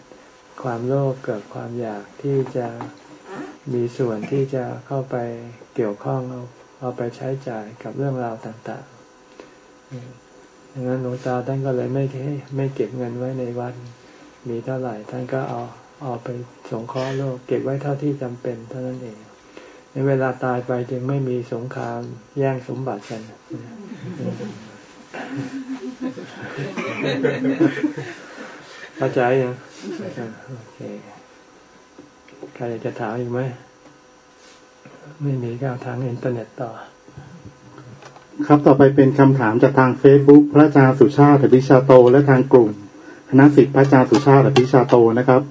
ความโลภเกิดความอยากที่จะมีส่วนที่จะเข้าไปเกี่ยวข้องเอาเอาไปใช้จ่ายกับเรื่องราวต่าง ๆ ดังนั้นหลวงตาท่านก็เลยไม่ไม่เก็บเงินไว้ในวัด มีเท่าไหร่ท่านก็เอาเอาไปสงเคราะห์โลกเก็บไว้เท่าที่จำเป็นเท่านั้นเอง ในเวลาตายไปจึงไม่มีสงครามแย่งสมบัติกันเข้าใจยังโอเคใครจะถามอีกไหม ไม่มีก็ทางอินเทอร์เน็ตต่อ ครับต่อไปเป็นคำถามจากทางเฟซบุ๊กพระอาจารย์สุชาติอภิชาโต และทางกลุ่มคณะศิษย์พระอาจารย์สุชาติอภิชาโตนะครับ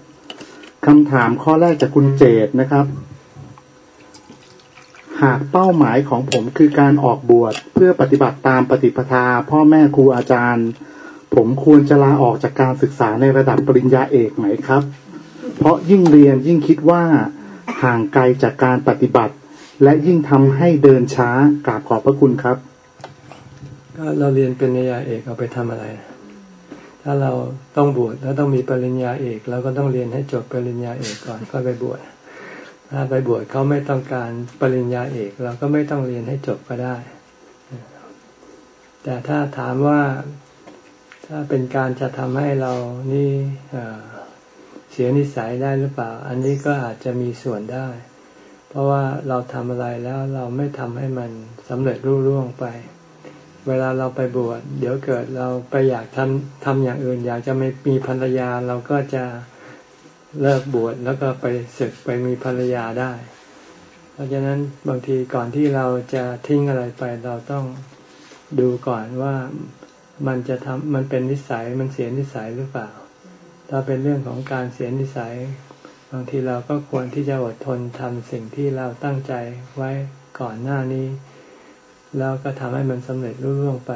คำถามข้อแรกจากคุณเจตนะครับ หากเป้าหมายของผมคือการออกบวชเพื่อปฏิบัติตามปฏิปทา พ่อแม่ครูอาจารย์ ผมควรจะลาออกจากการศึกษาในระดับปริญญาเอกไหมครับ เพราะยิ่งเรียนยิ่งคิดว่าห่างไกลจากการปฏิบัติ และยิ่งทำให้เดินช้ากราบขอบพระคุณครับ ก็เราเรียนปริญญาเอกเอาไปทำอะไร ถ้าเราต้องบวชแล้วต้องมีปริญญาเอกเราก็ต้องเรียนให้จบปริญญาเอกก่อนก็ไปบวชถ้าไปบวชเขาไม่ต้องการปริญญาเอก เราก็ไม่ต้องเรียนให้จบก็ได้ แต่ถ้าถามว่าถ้าเป็นการจะทำให้เรานี่เสียนิสัยได้หรือเปล่า อันนี้ก็อาจจะมีส่วนได้ เพราะว่าเราทำอะไรแล้วเราไม่ทำให้มันสำเร็จรุ่ร่วงไป เวลาเราไปบวชเดี๋ยวเกิดเราไปอยากทำทำอย่างอื่น อยากจะไม่มีภรรยาเราก็จะเลิกบวชแล้วก็ไปศึกไปมีภรรยาได้ เพราะฉะนั้นบางทีก่อนที่เราจะทิ้งอะไรไปเราต้องดูก่อนว่ามันจะทำมันเป็นนิสัยมันเสียนิสัยหรือเปล่า ถ้าเป็นเรื่องของการเสียนิสัย บางทีเราก็ควรที่จะอดทนทำสิ่งที่เราตั้งใจไว้ก่อนหน้านี้ แล้วก็ทำให้มันสำเร็จรุ่ร่วงไป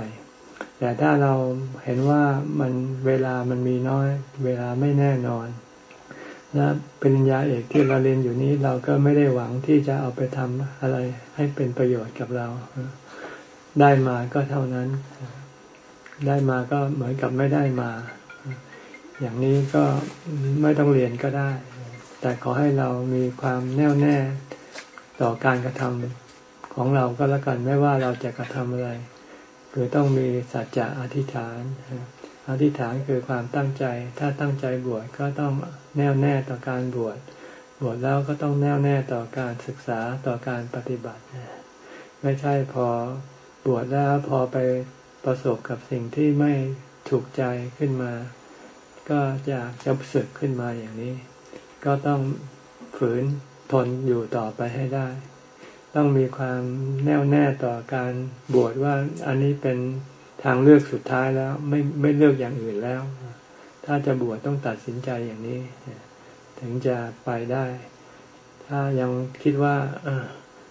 แต่ถ้าเราเห็นว่ามันเวลามันมีน้อย เวลาไม่แน่นอน และปริญญาเอกที่เราเรียนอยู่นี้เราก็ไม่ได้หวังที่จะเอาไปทำอะไรให้เป็นประโยชน์กับเรา ได้มาก็เท่านั้น ได้มาก็เหมือนกับไม่ได้มา อย่างนี้ก็ไม่ต้องเรียนก็ได้ แต่ขอให้เรามีความแน่วแน่ต่อการกระทำ ของเราก็แล้วกันไม่ว่าเราจะกระทำอะไร คือต้องมีสัจจะอธิษฐาน อธิษฐานคือความตั้งใจ ถ้าตั้งใจบวชก็ต้องแน่วแน่ต่อการบวชบวชแล้วก็ต้องแน่วแน่ต่อการศึกษาต่อการปฏิบัติ ไม่ใช่พอบวชแล้วพอไปประสบกับสิ่งที่ไม่ถูกใจขึ้นมา ก็อยากจะสึกขึ้นมาอย่างนี้ ก็ต้องฝืนทนอยู่ต่อไปให้ได้ ต้องมีความแน่วแน่ต่อการบวชว่าอันนี้เป็นทางเลือกสุดท้ายแล้ว ไม่ไม่เลือกอย่างอื่นแล้ว ถ้าจะบวชต้องตัดสินใจอย่างนี้ ถึงจะไปได้ ถ้ายังคิดว่า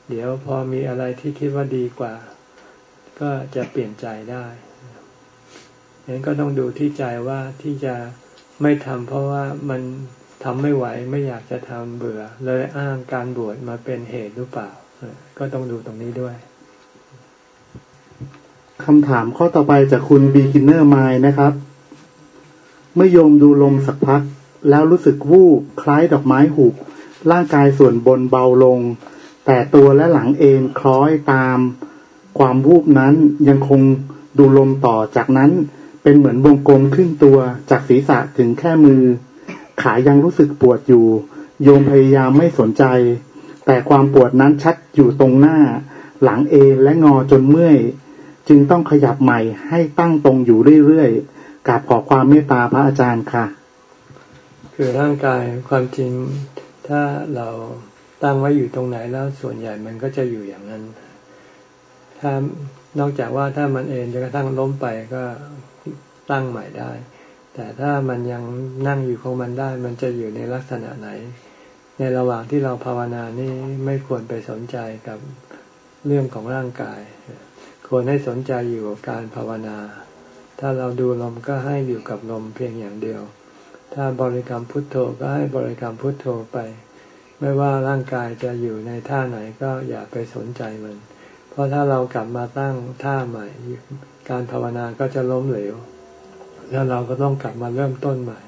เดี๋ยวพอมีอะไรที่คิดว่าดีกว่า ก็จะเปลี่ยนใจได้นั้นก็ต้องดูที่ใจว่าที่จะไม่ทำเพราะว่ามันทำไม่ไหวไม่อยากจะทำเบื่อ เลยอ้างการบวชมาเป็นเหตุหรือเปล่า ก็ต้องดูตรงนี้ด้วยคำถามข้อต่อไปจากคุณ Beginner Mind นะครับ เมื่อโยมดูลมสักพัก แล้วรู้สึกวูบคล้ายดอกไม้หุบ ร่างกายส่วนบนเบาลง แต่ตัวและหลังเองคล้อยตาม ความวูบนั้นยังคงดูลมต่อจากนั้นเป็นเหมือนวงกลมครึ่งตัวจากศีรษะถึงแค่มือ ขายังรู้สึกปวดอยู่ โยมพยายามไม่สนใจ แต่ความปวดนั้นชัดอยู่ตรงหน้า หลังเอและงอจนเมื่อย จึงต้องขยับใหม่ให้ตั้งตรงอยู่เรื่อยๆกับขอความเมตตาพระอาจารย์ค่ะ คือร่างกายความจริงถ้าเราตั้งไว้อยู่ตรงไหนแล้วส่วนใหญ่มันก็จะอยู่อย่างนั้น ถ้านอกจากว่าถ้ามันเองจะกระทั่งล้มไปก็ตั้งใหม่ได้ แต่ถ้ามันยังนั่งอยู่ของมันได้ มันจะอยู่ในลักษณะไหน ในระหว่างที่เราภาวนานี่ไม่ควรไปสนใจกับเรื่องของร่างกาย ควรให้สนใจอยู่กับการภาวนา ถ้าเราดูลมก็ให้อยู่กับลมเพียงอย่างเดียว ถ้าบริกรรมพุทโธก็ให้บริกรรมพุทโธไป ไม่ว่าร่างกายจะอยู่ในท่าไหนก็อย่าไปสนใจมัน เพราะถ้าเรากลับมาตั้งท่าใหม่ การภาวนาก็จะล้มเหลว แล้วเราก็ต้องกลับมาเริ่มต้นใหม่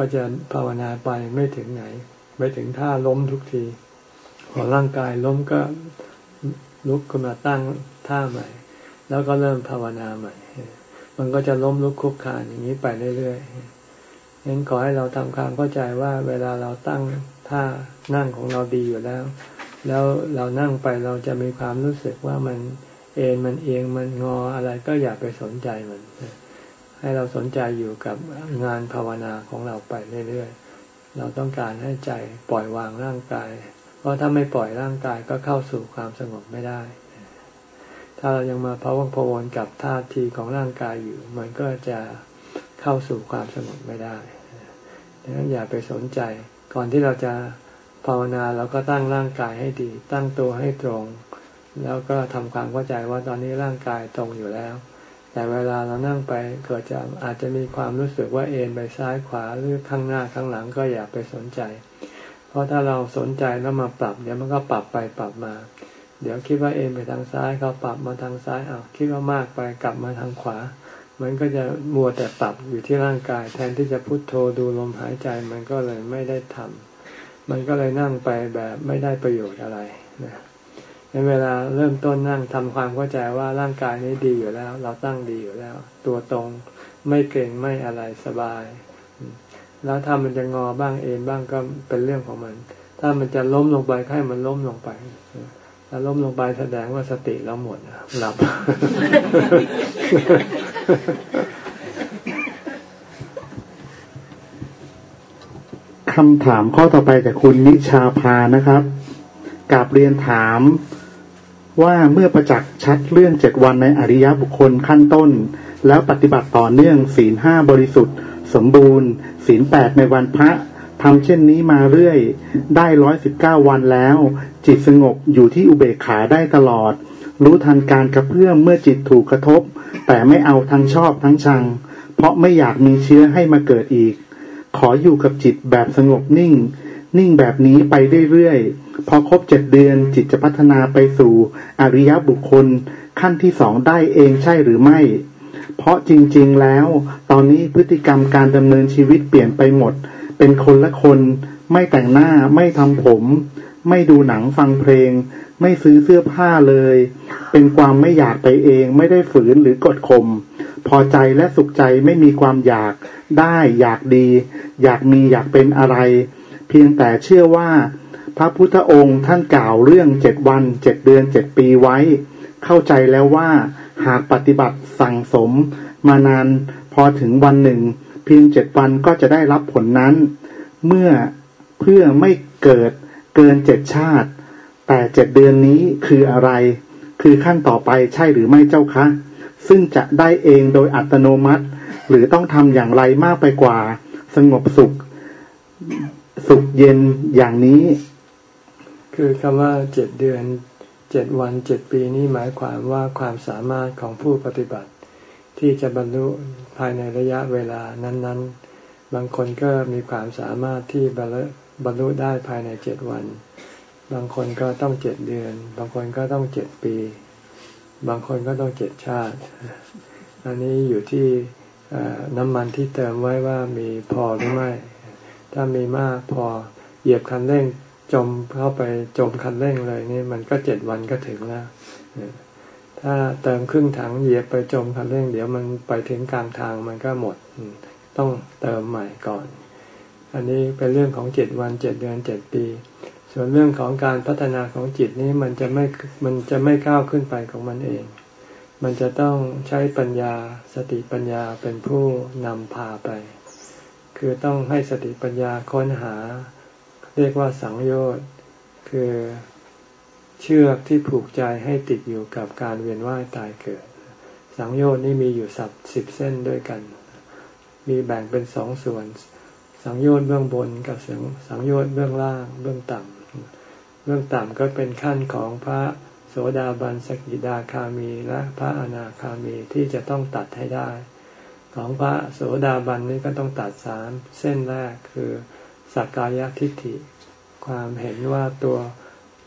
ก็จะภาวนาไปไม่ถึงไหน ไม่ถึงท่าล้มทุกที พอร่างกายล้มก็ลุกขึ้นมาตั้งท่าใหม่ แล้วก็เริ่มภาวนาใหม่ มันก็จะล้มลุกคุกคานอย่างนี้ไปเรื่อยๆงั้นขอให้เราทำความเข้าใจว่า เวลาเราตั้งท่านั่งของเราดีอยู่แล้ว แล้วเรานั่งไปเราจะมีความรู้สึกว่ามันเอ็นมันเอียงมันงออะไรก็อย่าไปสนใจมัน ให้เราสนใจอยู่กับงานภาวนาของเราไปเรื่อยๆ เราต้องการให้ใจปล่อยวางร่างกาย เพราะถ้าไม่ปล่อยร่างกายก็เข้าสู่ความสงบไม่ได้ ถ้าเรายังมาพะวงพวนกับท่าทีของร่างกายอยู่ มันก็จะเข้าสู่ความสงบไม่ได้ดังนั้นอย่าไปสนใจ ก่อนที่เราจะภาวนาเราก็ตั้งร่างกายให้ดี ตั้งตัวให้ตรง แล้วก็ทำความเข้าใจว่าตอนนี้ร่างกายตรงอยู่แล้ว แต่เวลาเรานั่งไปเกิดจะอาจจะมีความรู้สึกว่าเอ็นไปซ้ายขวาหรือข้างหน้าข้างหลังก็อย่าไปสนใจ เพราะถ้าเราสนใจแล้วมาปรับเดี๋ยวมันก็ปรับไปปรับมา เดี๋ยวคิดว่าเอ็นไปทางซ้ายเขาปรับมาทางซ้ายอ้าวคิดว่ามากไปกลับมาทางขวา มันก็จะมัวแต่ปรับอยู่ที่ร่างกาย แทนที่จะพุโทโธดูลมหายใจมันก็เลยไม่ได้ทำมันก็เลยนั่งไปแบบไม่ได้ประโยชน์อะไรนะ เวลาเริ่มต้นนั่งทำความเข้าใจว่าร่างกายนี้ดีอยู่แล้ว เราตั้งดีอยู่แล้ว ตัวตรงไม่เก่งไม่อะไรสบาย แล้วถ้ามันจะงอบ้างเอ็นบ้างก็เป็นเรื่องของมัน ถ้ามันจะล้มลงไปให้มันล้มลงไปถ้าล้มลงไปแสดงว่าสติเราหมดหลับ คำถามข้อต่อไปจากคุณนิชาพานะครับกาบเรียนถาม ว่าเมื่อประจักษ์ชัดเรื่องเจ็ดวันในอริยบุคคลขั้นต้น แล้วปฏิบัติต่อเนื่องศีลห้าบริสุทธิ์ สมบูรณ์ ศีลแปดในวันพระทำเช่นนี้มาเรื่อย ได้ร้อยสิบเก้าวันแล้ว จิตสงบอยู่ที่อุเบกขาได้ตลอด รู้ทันการกระเพื่อมเมื่อจิตถูกกระทบ แต่ไม่เอาทั้งชอบทั้งชัง เพราะไม่อยากมีเชื้อให้มาเกิดอีก ขออยู่กับจิตแบบสงบนิ่ง นิ่งแบบนี้ไปเรื่อยๆ พอครบเจ็ดเดือนจิตจะพัฒนาไปสู่อริยบุคคลขั้นที่สองได้เองใช่หรือไม่ เพราะจริงๆแล้ว ตอนนี้พฤติกรรมการดำเนินชีวิตเปลี่ยนไปหมด เป็นคนละคน ไม่แต่งหน้าไม่ทำผม ไม่ดูหนังฟังเพลง ไม่ซื้อเสื้อผ้าเลย เป็นความไม่อยากไปเองไม่ได้ฝืนหรือกดข่มพอใจและสุขใจไม่มีความอยากได้ อยากดี อยากมีอยากเป็นอะไร เพียงแต่เชื่อว่า พระพุทธองค์ท่านกล่าวเรื่องเจ็ดวันเจ็ดเดือนเจ็ดปีไว้ เข้าใจแล้วว่าหากปฏิบัติสั่งสม มานานพอถึงวันหนึ่ง เพียงเจ็ดวันก็จะได้รับผลนั้น เมื่อเพื่อไม่เกิดเกินเจ็ดชาติ แต่เจ็ดเดือนนี้คืออะไร คือขั้นต่อไปใช่หรือไม่เจ้าคะ ซึ่งจะได้เองโดยอัตโนมัติ หรือต้องทำอย่างไรมากไปกว่า สงบสุข สุขเย็นอย่างนี้ คือคำว่าเจ็ดเดือนเจ็ดวันเจ็ดปีนี้หมายความว่าความสามารถของผู้ปฏิบัติ ที่จะบรรลุภายในระยะเวลานั้น ๆ บางคนก็มีความสามารถที่บรรลุบรรลุได้ภายในเจ็ดวัน บางคนก็ต้องเจ็ดเดือน บางคนก็ต้องเจ็ดปี บางคนก็ต้องเจ็ดชาติ อันนี้อยู่ที่น้ำมันที่เติมไว้ว่ามีพอหรือไม่ ถ้ามีมากพอเหยียบคันเร่งจมเข้าไปจมคันเร่งเลยนี่มันก็เจ็ดวันก็ถึงแล้วถ้าเติมครึ่งถังเหยียบไปจมคันเร่ง เดี๋ยวมันไปถึงกลางทางมันก็หมด ต้องเติมใหม่ก่อน อันนี้เป็นเรื่องของเจ็ดวันเจ็ดเดือนเจ็ดปี ส่วนเรื่องของการพัฒนาของจิตนี้มันจะไม่มันจะไม่ก้าวขึ้นไปของมันเอง มันจะต้องใช้ปัญญาสติปัญญาเป็นผู้นำพาไป คือต้องให้สติปัญญาค้นหา เรียกว่าสังโยชน์คือเชือกที่ผูกใจให้ติดอยู่กับการเวียนว่ายตายเกิด สังโยชน์นี่มีอยู่สับสิบเส้นด้วยกัน มีแบ่งเป็นสองส่วน สังโยชน์เบื้องบนกับสังสังโยชน์เบื้องล่างเบื้องต่ำเบื้องต่ำก็เป็นขั้นของพระโสดาบันสกิดาคามีและพระอนาคามีที่จะต้องตัดให้ได้ ของพระโสดาบันนี่ก็ต้องตัดสามเส้นแรกคือสักกายทิฏฐิ ความเห็นว่าตัว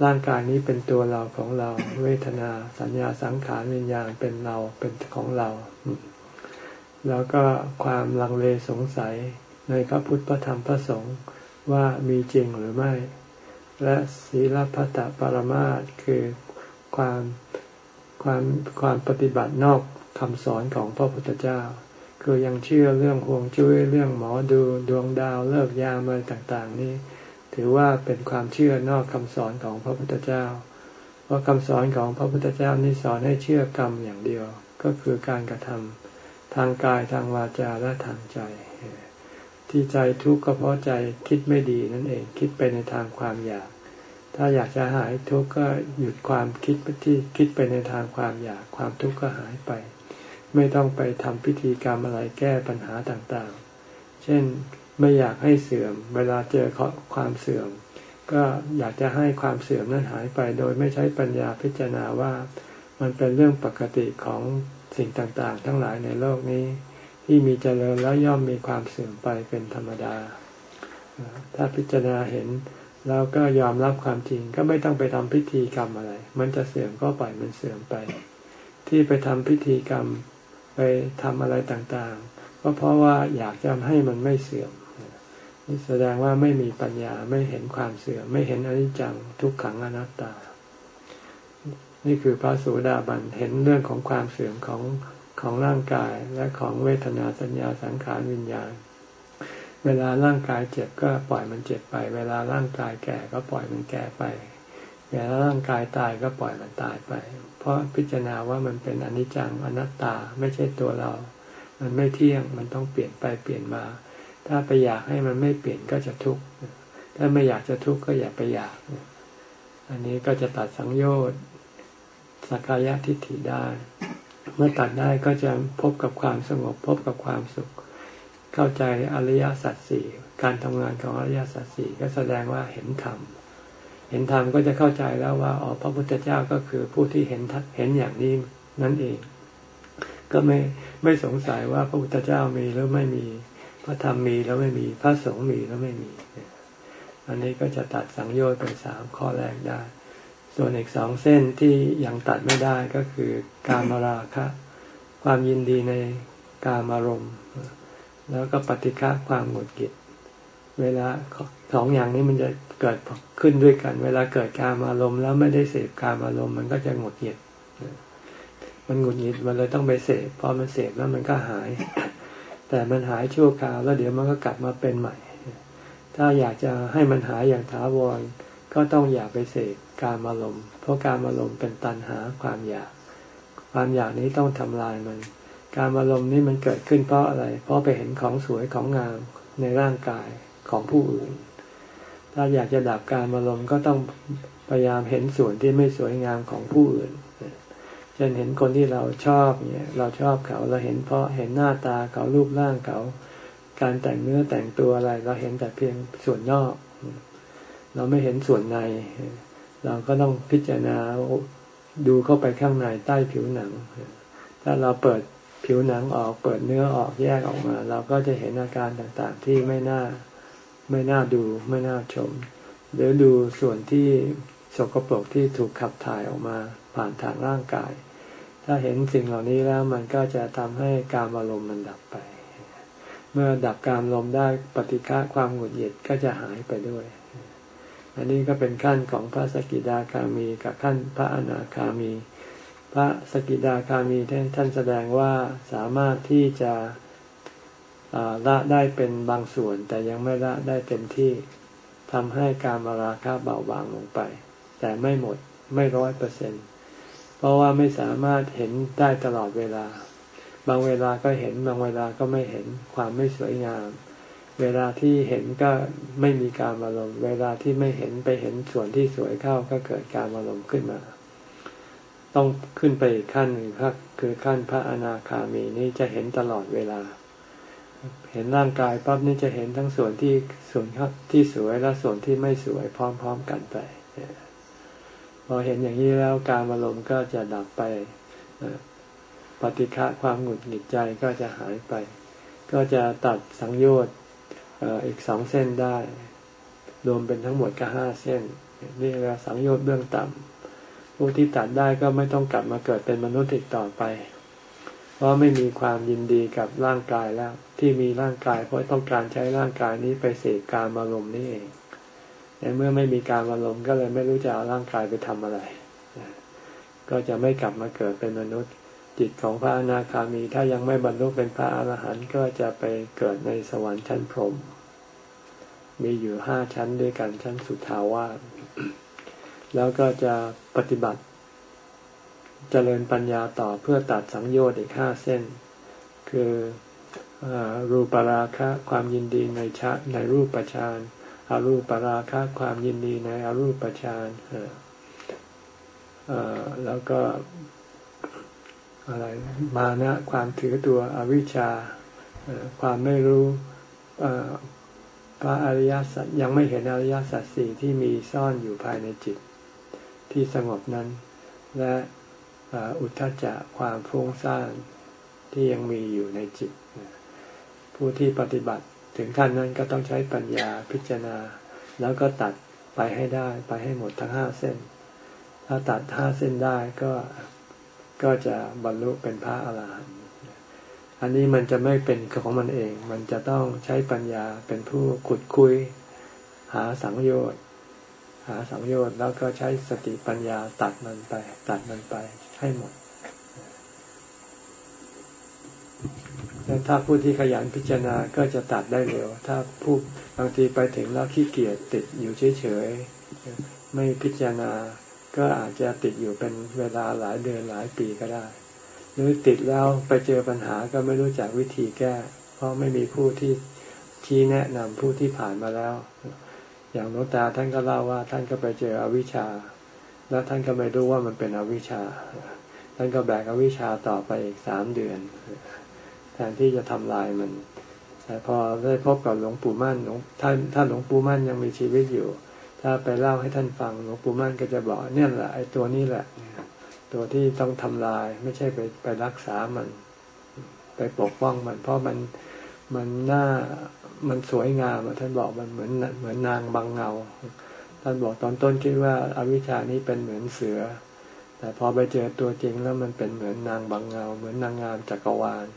ร่างกายนี้เป็นตัวเราของเรา เวทนาสัญญาสังขารวิญญาณเป็นเราเป็นของเรา แล้วก็ความลังเลสงสัยในพระพุทธพระธรรมพระสงฆ์ว่ามีจริงหรือไม่ และศีลพัตตปรมาตคือความความความปฏิบัตินอกคำสอนของพระพุทธเจ้า คือยังเชื่อเรื่องห่วงจุ้ยเรื่องหมอดูดวงดาวเลิกยามอะไรต่างๆ นี้ ถือว่าเป็นความเชื่อนอกคำสอนของพระพุทธเจ้า เพราะคำสอนของพระพุทธเจ้านี่สอนให้เชื่อกรรมอย่างเดียว ก็คือการกระทำทางกายทางวาจาและทางใจ ที่ใจทุกข์ก็เพราะใจคิดไม่ดีนั่นเองคิดไปในทางความอยาก ถ้าอยากจะหายทุกข์ก็หยุดความคิดที่คิดไปในทางความอยาก ความทุกข์ก็หายไป ไม่ต้องไปทำพิธีกรรมอะไรแก้ปัญหาต่างๆ เช่นไม่อยากให้เสื่อม เวลาเจอความเสื่อม ก็อยากจะให้ความเสื่อมนั้นหายไป โดยไม่ใช้ปัญญาพิจารณาว่ามันเป็นเรื่องปกติของสิ่งต่างๆ ทั้งหลายในโลกนี้ ที่มีเจริญแล้วย่อมมีความเสื่อมไปเป็นธรรมดา ถ้าพิจารณาเห็นแล้วก็ยอมรับความจริงก็ไม่ต้องไปทำพิธีกรรมอะไร มันจะเสื่อมก็ปล่อยมันเสื่อมไป ที่ไปทำพิธีกรรม ไปทำอะไรต่างๆ ก็เพราะว่าอยากจะให้มันไม่เสื่อมนี่แสดงว่าไม่มีปัญญาไม่เห็นความเสื่อม ไม่เห็นอนิจจังทุกขังอนัตตา นี่คือพระสุดาบันเห็นเรื่องของความเสื่อมของของร่างกายและของเวทนาสัญญาสังขารวิญญาณ เวลาร่างกายเจ็บก็ปล่อยมันเจ็บไป เวลาร่างกายแก่ก็ปล่อยมันแก่ไป เวลาร่างกายตายก็ปล่อยมันตายไป เพราะพิจารณาว่ามันเป็นอนิจจังอนัตตาไม่ใช่ตัวเรา มันไม่เที่ยงมันต้องเปลี่ยนไปเปลี่ยนมา ถ้าไปอยากให้มันไม่เปลี่ยนก็จะทุกข์ถ้าไม่อยากจะทุกข์ก็อย่าไปอยาก อันนี้ก็จะตัดสังโยชน์สักกายทิฏฐิได้ เมื่อตัดได้ก็จะพบกับความสงบพบกับความสุข เข้าใจอริยสัจสี่การทำงานของอริยสัจสี่ก็แสดงว่าเห็นธรรม เห็นธรรมก็จะเข้าใจแล้วว่าอ๋อพระพุทธเจ้าก็คือผู้ที่เห็นเห็นอย่างนี้นั่นเอง ก็ไม่ไม่สงสัยว่าพระพุทธเจ้ามีแล้วไม่มี พระธรรมมีแล้วไม่มี พระสงฆ์มีแล้วไม่มี อันนี้ก็จะตัดสังโยชน์เป็นสามข้อแรกได้ ส่วนอีกสองเส้นที่ยังตัดไม่ได้ก็คือการมาราคะ ความยินดีในการอารมณ์ แล้วก็ปฏิฆะความหงุดหงิด เวลาสองอย่างนี้มันจะเกิดขึ้นด้วยกัน เวลาเกิดการอารมณ์แล้วไม่ได้เสพการอารมณ์มันก็จะหงุดหงิด มันหงุดหงิดมันเลยต้องไปเสพพอมันเสพแล้วมันก็หาย แต่มันหายชั่วคราวแล้วเดี๋ยวมันก็กลับมาเป็นใหม่ ถ้าอยากจะให้มันหายอย่างถาวรก็ต้องอย่าไปเสพการอารมณ์เพราะการอารมณ์เป็นตันหาความอยาก ความอยากนี้ต้องทำลายมัน การอารมณ์นี้มันเกิดขึ้นเพราะอะไร เพราะไปเห็นของสวยของงามในร่างกาย ของผู้อื่น ถ้าอยากจะดับการอารมณ์ก็ต้องพยายามเห็นส่วนที่ไม่สวยงามของผู้อื่นเช่นเห็นคนที่เราชอบเนี่ยเราชอบเขาเราเห็นเพราะเห็นหน้าตาเขารูปร่างเขา การแต่งเนื้อแต่งตัวอะไร เราเห็นแต่เพียงส่วนนอก เราไม่เห็นส่วนใน เราก็ต้องพิจารณาดูเข้าไปข้างในใต้ผิวหนัง ถ้าเราเปิดผิวหนังออกเปิดเนื้อออกแยกออกมา เราก็จะเห็นอาการต่างๆที่ไม่น่า ไม่น่าดูไม่น่าชม หรือดูส่วนที่สกปรกที่ถูกขับถ่ายออกมาผ่านทางร่างกาย ถ้าเห็นสิ่งเหล่านี้แล้วมันก็จะทำให้การอารมณ์มันดับไป เมื่อดับการลมได้ปฏิฆะความหงุดหงิดก็จะหายไปด้วย อันนี้ก็เป็นขั้นของพระสกิดาคามีกับขั้นพระอนาคามี พระสกิดาคามีท่านแสดงว่าสามารถที่จะ ละได้เป็นบางส่วนแต่ยังไม่ละได้เต็มที่ทำให้การมาราคาเบาบางลงไป แต่ไม่หมดไม่ร้อยเปอร์เซ็นเพราะว่าไม่สามารถเห็นได้ตลอดเวลา บางเวลาก็เห็นบางเวลาก็ไม่เห็นความไม่สวยงาม เวลาที่เห็นก็ไม่มีการอารมณ์เวลาที่ไม่เห็นไปเห็นส่วนที่สวยเข้าก็เกิดการอารมณ์ขึ้นมา ต้องขึ้นไปอีกขั้นหนึ่งครับคือขั้นพระอนาคามีนี่จะเห็นตลอดเวลา เห็นร่างกายปั๊บนี่จะเห็นทั้งส่วนที่ส่วนที่สวยและส่วนที่ไม่สวยพร้อม ๆกันไปพอเห็นอย่างนี้แล้วการอารมณ์ก็จะดับไปปฏิฆะความหงุดหงิดใจก็จะหายไป ก็จะตัดสังโยชน์อีกสองเส้นได้ รวมเป็นทั้งหมดก็ห้าเส้นนี่เรียกสังโยชน์เบื้องต่ำผู้ที่ตัดได้ก็ไม่ต้องกลับมาเกิดเป็นมนุษย์อีกต่อไปพราะไม่มีความยินดีกับร่างกายแล้ว ที่มีร่างกาย เพราะต้องการใช้ร่างกายนี้ไปเสกการอารมณ์นี่เองแต่เมื่อไม่มีการอารมณ์ก็เลยไม่รู้จะเอาร่างกายไปทำอะไร ก็จะไม่กลับมาเกิดเป็นมนุษย์ จิตของพระอนาคามี ถ้ายังไม่บรรลุเป็นพระอรหันต์ก็จะไปเกิดในสวรรค์ชั้นพรหมมีอยู่ห้าชั้นด้วยกันชั้นสุทาวาสแล้วก็จะปฏิบัติเจริญปัญญาต่อเพื่อตัดสังโยชน์อีกห้าเส้น คือ รูปราคะความยินดีในชะในรูปฌานอารูปราคะความยินดีในอารูปฌานแล้วก็อะไรมานะความถือตัวอวิชชาความไม่รู้พระอริยสัจยังไม่เห็นอริยสัจสี่ที่มีซ่อนอยู่ภายในจิต ที่สงบนั้น และอุทธจะความฟุ้งซ่านที่ยังมีอยู่ในจิต ผู้ที่ปฏิบัติถึงขั้นนั้นก็ต้องใช้ปัญญาพิจารณา แล้วก็ตัดไปให้ได้ไปให้หมดทั้งห้าเส้น ถ้าตัดห้าเส้นได้ก็ก็จะบรรลุเป็นพระอาหารหันต์อันนี้มันจะไม่เป็นของมันเอง มันจะต้องใช้ปัญญาเป็นผู้ขุดคุย หาสังโยชน์หาสังโยชน์แล้วก็ใช้สติปัญญาตัดมันไป ตัดมันไปให้หมดแล้ว ถ้าผู้ที่ขยันพิจารณาก็จะตัดได้เร็ว ถ้าผู้บางทีไปถึงแล้วขี้เกียจติดอยู่เฉยๆไม่พิจารณา ก็อาจจะติดอยู่เป็นเวลาหลายเดือนหลายปีก็ได้ หรือติดแล้วไปเจอปัญหาก็ไม่รู้จักวิธีแก้ เพราะไม่มีผู้ที่ชี้แนะนำผู้ที่ผ่านมาแล้ว อย่างโนตาท่านก็เล่าว่า ท่านก็ไปเจออวิชชา แล้วท่านก็ไม่รู้ว่ามันเป็นอวิชชา ท่านก็แบกอวิชชาต่อไปอีกสามเดือน แทนที่จะทำลายมัน แต่พอได้พบกับหลวงปู่มั่นหลวงท่านท่านหลวงปู่มั่นยังมีชีวิตอยู่ ถ้าไปเล่าให้ท่านฟังหลวงปู่มั่นก็จะบอกเนี่ยแหละไอ้ตัวนี้แหละ ตัวที่ต้องทำลายไม่ใช่ไปไปรักษามัน ไปปกป้องมัน เพราะมันมันหน้ามันสวยงามท่านบอกมันเหมือนเหมือนนางบางเงา ท่านบอกตอนต้นคิดว่าอาวิชานี้เป็นเหมือนเสือ แต่พอไปเจอตัวจริงแล้วมันเป็นเหมือนนางบางเงา เหมือนนางงามจักรวาล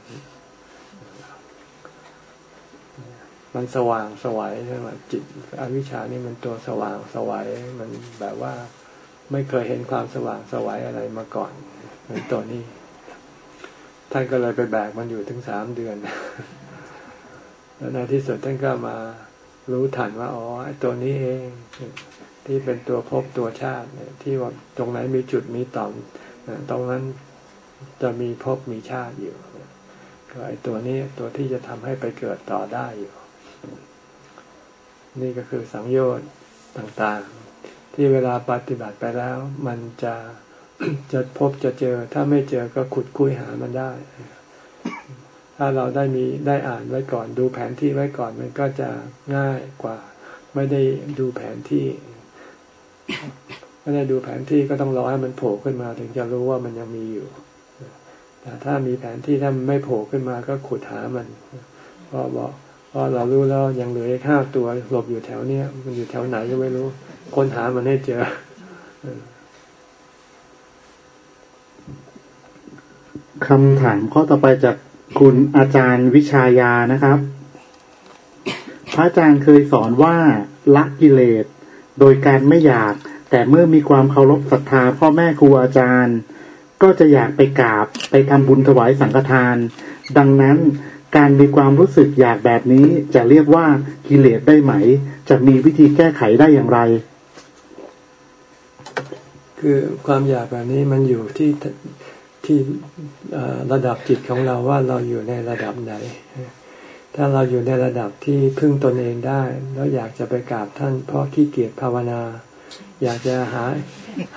มันสว่างสวัยใช่ไหมจิตอวิชชานี่มันตัวสว่างสวัยมันแบบว่าไม่เคยเห็นความสว่างสวัยอะไรมาก่อนเหมือนตัวนี้ ท่านก็เลยไปแบกมันอยู่ถึงสามเดือน แล้วในที่สุดท่านก็มารู้ทันว่าอ๋อไอ้ตัวนี้เอง ที่เป็นตัวพบตัวชาติที่ว่าตรงไหนมีจุดมีต่อมตรงนั้นจะมีพบมีชาติอยู่ก็ไอ้ตัวนี้ตัวที่จะทำให้ไปเกิดต่อได้อยู่ นี่ก็คือสังโยชน์ต่างๆ ที่เวลาปฏิบัติไปแล้ว มันจะจะพบจะเจอ ถ้าไม่เจอก็ขุดคุยหามันได้ ถ้าเราได้มีได้อ่านไว้ก่อนดูแผนที่ไว้ก่อนมันก็จะง่ายกว่า ไม่ได้ดูแผนที่ไม่ได้ดูแผนที่ก็ต้องรอให้มันโผล่ขึ้นมา ถึงจะรู้ว่ามันยังมีอยู่ แต่ถ้ามีแผนที่ถ้ามันไม่โผล่ขึ้นมาก็ขุดหามันพอบอก พอเรารู้แล้วยังเหลืออีกห้าตัวหลบอยู่แถวเนี้ยมันอยู่แถวไหนก็ไม่รู้ค้นหามันให้เจอ คำถามข้อต่อไปจากคุณอาจารย์วิชายานะครับ พระอาจารย์เคยสอนว่าละกิเลส โดยการไม่อยาก แต่เมื่อมีความเคารพศรัทธาพ่อแม่ครูอาจารย์ ก็จะอยากไปกราบไปทำบุญถวายสังฆทาน ดังนั้น การมีความรู้สึกอยากแบบนี้จะเรียกว่ากิเลสได้ไหม จะมีวิธีแก้ไขได้อย่างไร คือความอยากแบบนี้มันอยู่ที่ที่ระดับจิตของเราว่าเราอยู่ในระดับไหน ถ้าเราอยู่ในระดับที่พึ่งตนเองได้ แล้วอยากจะไปกราบท่านเพราะขี้เกียจภาวนา อยากจะหา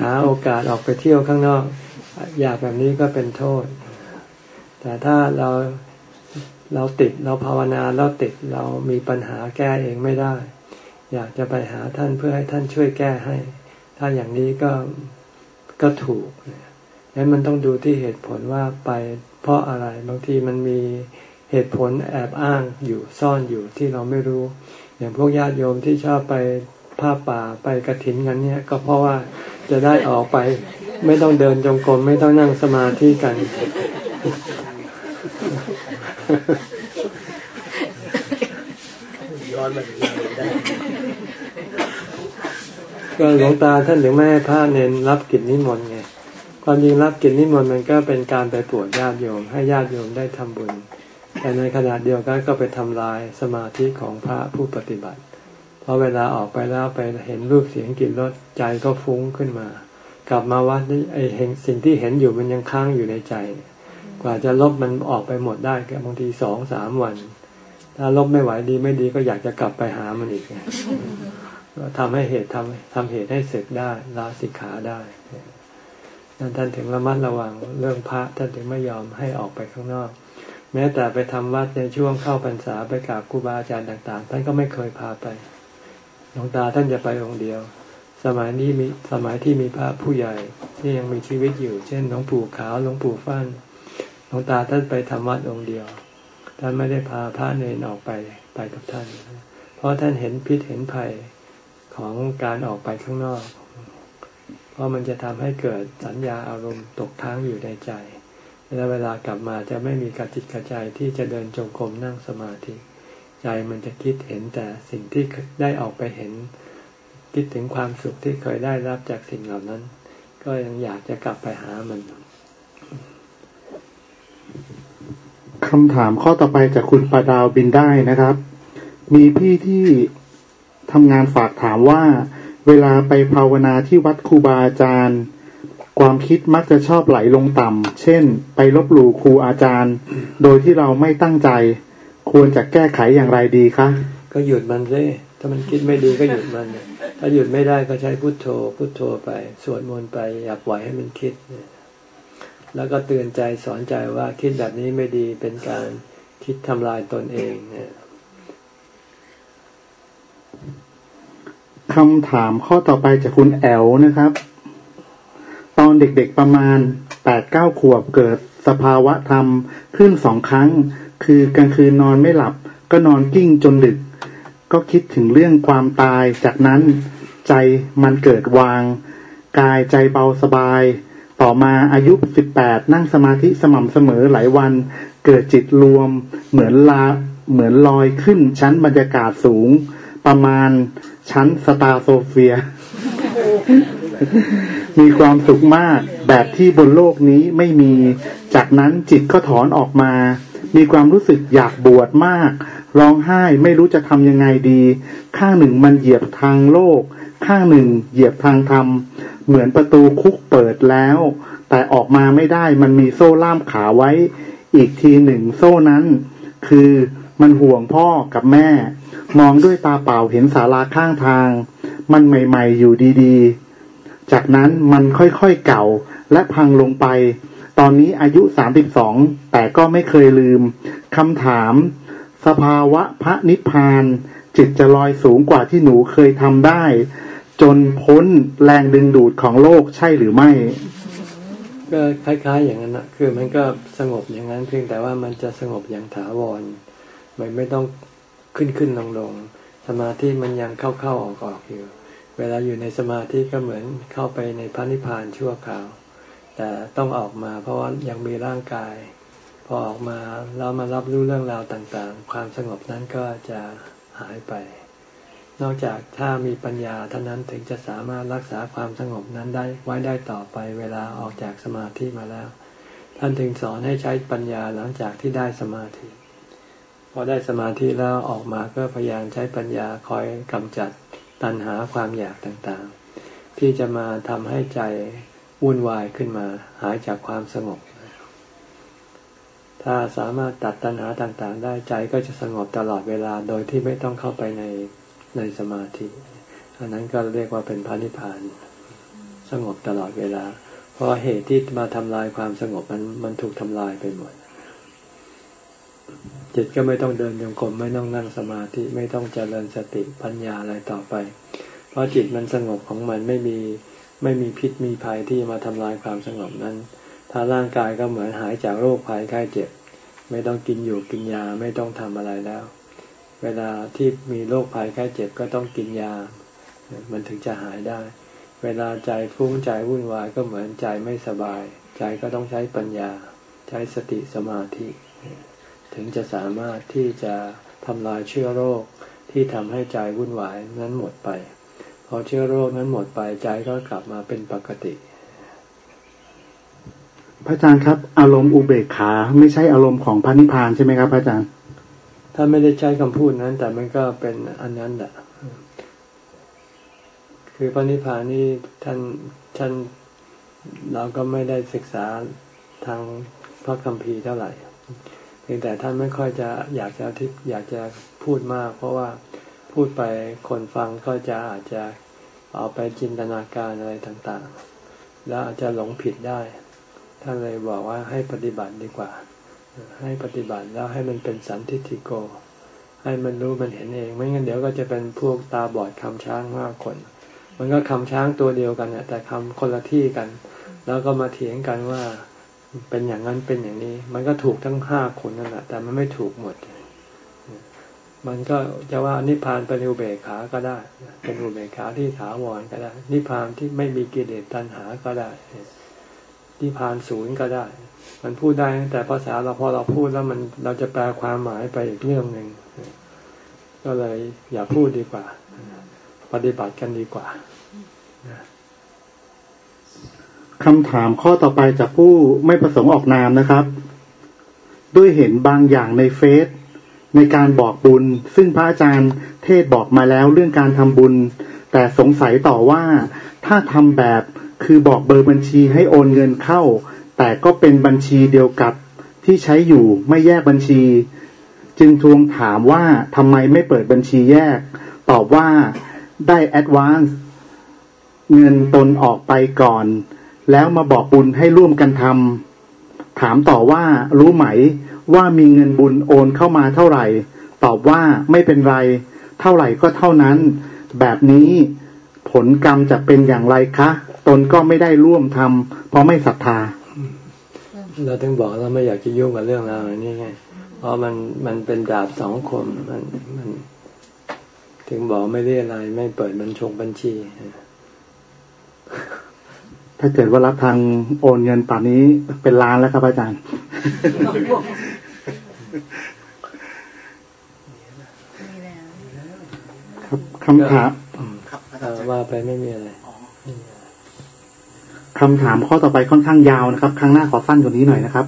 หาโอกาสออกไปเที่ยวข้างนอก อยากแบบนี้ก็เป็นโทษ แต่ถ้าเรา เราติดเราภาวนาแล้วติดเรามีปัญหาแก้เองไม่ได้ อยากจะไปหาท่านเพื่อให้ท่านช่วยแก้ให้ ถ้าอย่างนี้ก็ก็ถูกงั้นมันต้องดูที่เหตุผลว่าไปเพราะอะไรบางทีมันมีเหตุผลแอบอ้างอยู่ซ่อนอยู่ที่เราไม่รู้ อย่างพวกญาติโยมที่ชอบไปผ้าป่าไปกระถินกันเนี่ย ก็เพราะว่าจะได้ออกไป ไม่ต้องเดินจงกรมไม่ต้องนั่งสมาธิกัน ย้อนมาได้ก็หลวงตาท่านถึงไม่ให้พระเนนรับกิจนิมนต์ไงความจริงรับกิจนิมนต์มันก็เป็นการไปปวดญาติโยม ให้ญาติโยมได้ทำบุญ แต่ในขณะเดียวกันก็ไปทำลายสมาธิของพระผู้ปฏิบัติพอเวลาออกไปแล้วไปเห็นรูปเสียงกลิ่นรสใจก็ฟุ้งขึ้นมา กลับมาวัดนี่ไอเห็นสิ่งที่เห็นอยู่มันยังค้างอยู่ในใจ กว่าจะลบมันออกไปหมดได้ก็บางทีสองสามวัน ถ้าลบไม่ไหวดีไม่ดีก็อยากจะกลับไปหามันอีกทำให้เหตุทำทำเหตุให้เสร็จได้ลาสิกขาได้นั่นท่านถึงระมัดระวังเรื่องพระท่านถึงไม่ยอมให้ออกไปข้างนอก แม้แต่ไปทำวัดในช่วงเข้าพรรษาไปกราบครูบาอาจารย์ต่าง ๆ ท่านก็ไม่เคยพาไปหลวงตาท่านจะไปองค์เดียว สมัยนี้มีสมัยที่มีพระผู้ใหญ่ที่ยังมีชีวิตอยู่ เช่นหลวงปู่ขาวหลวงปู่ฟัน่น หลวงตาท่านไปทำวัดองค์เดียว ท่านไม่ได้พาพระเนรออกไปไปกับท่าน เพราะท่านเห็นพิษเห็นภัยของการออกไปข้างนอก เพราะมันจะทำให้เกิดสัญญาอารมณ์ตกค้างอยู่ในใจ แล้วเวลากลับมาจะไม่มีกระจิตกระใจที่จะเดินจงกรมนั่งสมาธิ ใจมันจะคิดเห็นแต่สิ่งที่ได้ออกไปเห็น คิดถึงความสุขที่เคยได้รับจากสิ่งเหล่านั้น ก็ยังอยากจะกลับไปหามัน คำถามข้อต่อไปจากคุณปาดาวบินได้นะครับ มีพี่ที่ทำงานฝากถามว่า เวลาไปภาวนาที่วัดครูบาอาจารย์ ความคิดมักจะชอบไหลลงต่ำเช่น ไปลบหลู่ครูอาจารย์ โดยที่เราไม่ตั้งใจ ควรจะแก้ไขอย่างไรดีคะก็หยุดมันสิถ้ามันคิดไม่ดีก็หยุดมัน ถ้าหยุดไม่ได้ก็ใช้พุทโธ พุทโธไป สวดมนต์ไป อย่าปล่อยให้มันคิด แล้วก็เตือนใจสอนใจว่าคิดแบบนี้ไม่ดีเป็นการคิดทำลายตนเองเนี่ยคำถามข้อต่อไปจากคุณแอลนะครับ ตอนเด็กๆประมาณแปดเก้าขวบเกิดสภาวะธรรมขึ้นสองครั้ง คือกลางคืนนอนไม่หลับ ก็นอนกิ้งจนดึก ก็คิดถึงเรื่องความตายจากนั้นใจมันเกิดวาง กายใจเบาสบาย ต่อมาอายุสิบแปดนั่งสมาธิสม่ำเสมอหลายวัน เกิดจิตรวม เหมือนลาเหมือนลอยขึ้นชั้นบรรยากาศสูง ประมาณชั้นสตาโซเฟีย มีความสุขมากแบบที่บนโลกนี้ไม่มี จากนั้นจิตก็ถอนออกมา มีความรู้สึกอยากบวชมาก ร้องไห้ไม่รู้จะทำยังไงดี ข้างหนึ่งมันเหยียบทางโลก ข้างหนึ่งเหยียบทางธรรม เหมือนประตูคุกเปิดแล้ว แต่ออกมาไม่ได้มันมีโซ่ล่ามขาไว้ อีกทีหนึ่งโซ่นั้น คือมันห่วงพ่อกับแม่ มองด้วยตาเปล่าเห็นศาลาข้างทาง มันใหม่ๆอยู่ดีๆ จากนั้นมันค่อยๆเก่าและพังลงไป ตอนนี้อายุสามสิบสองแต่ก็ไม่เคยลืมคำถาม สภาวะพระนิพพาน จิตจะลอยสูงกว่าที่หนูเคยทำได้ จนพ้นแรงดึงดูดของโลกใช่หรือไม่ ก็คล้ายๆอย่างนั้นนะคือมันก็สงบอย่างนั้นเพียงแต่ว่ามันจะสงบอย่างถาวรมันไม่ต้องขึ้นขึ้นลงลงสมาธิมันยังเข้าเข้าออกออกอยู่ เวลาอยู่ในสมาธิก็เหมือนเข้าไปในพระนิพพานชั่วคราว แต่ต้องออกมาเพราะว่ายังมีร่างกาย พอออกมาเรามารับรู้เรื่องราวต่างๆ ความสงบนั้นก็จะหายไป นอกจากถ้ามีปัญญาเท่านั้นถึงจะสามารถรักษาความสงบนั้นได้ไว้ได้ต่อไปเวลาออกจากสมาธิมาแล้ว ท่านถึงสอนให้ใช้ปัญญาหลังจากที่ได้สมาธิ พอได้สมาธิแล้วออกมาก็พยายามใช้ปัญญาคอยกำจัดตัณหาความอยากต่างๆ ที่จะมาทำให้ใจวุ่นวายขึ้นมาหายจากความสงบ ถ้าสามารถตัดตัณหาต่างๆ ได้ใจก็จะสงบตลอดเวลาโดยที่ไม่ต้องเข้าไปใน ในสมาธิอันนั้นก็เรียกว่าเป็นพระนิพพานสงบตลอดเวลา เพราะเหตุที่มาทำลายความสงบมันมันถูกทำลายไปหมด จิตก็ไม่ต้องเดินโยงกลมไม่ต้องนั่งสมาธิไม่ต้องเจริญสติปัญญาอะไรต่อไป เพราะจิตมันสงบของมันไม่มีไม่มีพิษมีภัยที่มาทำลายความสงบนั้น ถ้าร่างกายก็เหมือนหายจากโรคภัยไข้เจ็บ ไม่ต้องกินอยู่กินยาไม่ต้องทำอะไรแล้ว เวลาที่มีโรคภัยไข้เจ็บก็ต้องกินยา มันถึงจะหายได้ เวลาใจฟุ้งใจวุ่นวายก็เหมือนใจไม่สบาย ใจก็ต้องใช้ปัญญา ใช้สติสมาธิ ถึงจะสามารถที่จะทำลายเชื้อโรคที่ทำให้ใจวุ่นวายนั้นหมดไป พอเชื้อโรคนั้นหมดไปใจก็กลับมาเป็นปกติ พระอาจารย์ครับ อารมณ์อุเบกขาไม่ใช่อารมณ์ของพระนิพพานใช่ไหมครับพระอาจารย์ ถ้าไม่ได้ใช้คำพูดนั้น แต่มันก็เป็นอันนั้นแหละคือพระนิพพานนี่ท่านท่านเราก็ไม่ได้ศึกษาทางพระคัมภีร์เท่าไหร่เพียงแต่ท่านไม่ค่อยจะอยากจะทิอยากจะพูดมาก เพราะว่าพูดไปคนฟังก็จะอาจจะเอาไปจินตนาการอะไรต่าง ๆ แล้วอาจจะหลงผิดได้ ท่านเลยบอกว่าให้ปฏิบัติดีกว่า ให้ปฏิบัติแล้วให้มันเป็นสันทิฏฐิโก ให้มันรู้มันเห็นเอง ไม่งั้นเดี๋ยวก็จะเป็นพวกตาบอดคำช้างมากคน มันก็คำช้างตัวเดียวกันเนี่ยแต่คำคนละที่กัน แล้วก็มาเถียงกันว่าเป็นอย่างนั้นเป็นอย่างนี้ มันก็ถูกทั้งห้าคนนั่นแหละแต่มันไม่ถูกหมด มันก็จะว่านิพพานเป็นอุเบกขาก็ได้ เป็นอุเบกขาที่ถาวรก็ได้ นิพพานที่ไม่มีกิเลสตัณหาก็ได้นิพพานศูนย์ก็ได้ มันพูดได้แต่ภาษาเราพอเราพูดแล้วมันเราจะแปลความหมายไปอีกเรื่องหนึ่งก็เลยอย่าพูดดีกว่า ปฏิบัติกันดีกว่าคำถามข้อต่อไปจากผู้ไม่ประสงค์ออกนามนะครับ ด้วยเห็นบางอย่างในเฟซในการบอกบุญ ซึ่งพระอาจารย์เทศบอกมาแล้วเรื่องการทำบุญ แต่สงสัยต่อว่าถ้าทำแบบคือบอกเบอร์บัญชีให้โอนเงินเข้า แต่ก็เป็นบัญชีเดียวกับที่ใช้อยู่ไม่แยกบัญชี จึงทวงถามว่าทำไมไม่เปิดบัญชีแยก ตอบว่าได้แอดวานซ์เงินตนออกไปก่อน แล้วมาบอกบุญให้ร่วมกันทำถามต่อว่ารู้ไหมว่ามีเงินบุญโอนเข้ามาเท่าไหร่ ตอบว่าไม่เป็นไร เท่าไหร่ก็เท่านั้น แบบนี้ผลกรรมจะเป็นอย่างไรคะ ตนก็ไม่ได้ร่วมทำเพราะไม่ศรัทธา เราถึงบอกเราไม่อยากจะยุ่งกับเรื่องราวนี้ไงเพราะมันมันเป็นดาบสองคมมันมัน ถึงบอกไม่เรียอะไร ไม่เปิดบัญชงบัญชี ถ้าเกิดว่ารับทางโอนเงินป่านนี้เป็นล้านแล้วครับอาจารย์ครับคำถามว่าไปไม่มีอะไร คำถามข้อต่อไปค่อนข้างยาวนะครับ ครั้งหน้าขอสั้นกว่านี้หน่อยนะครับ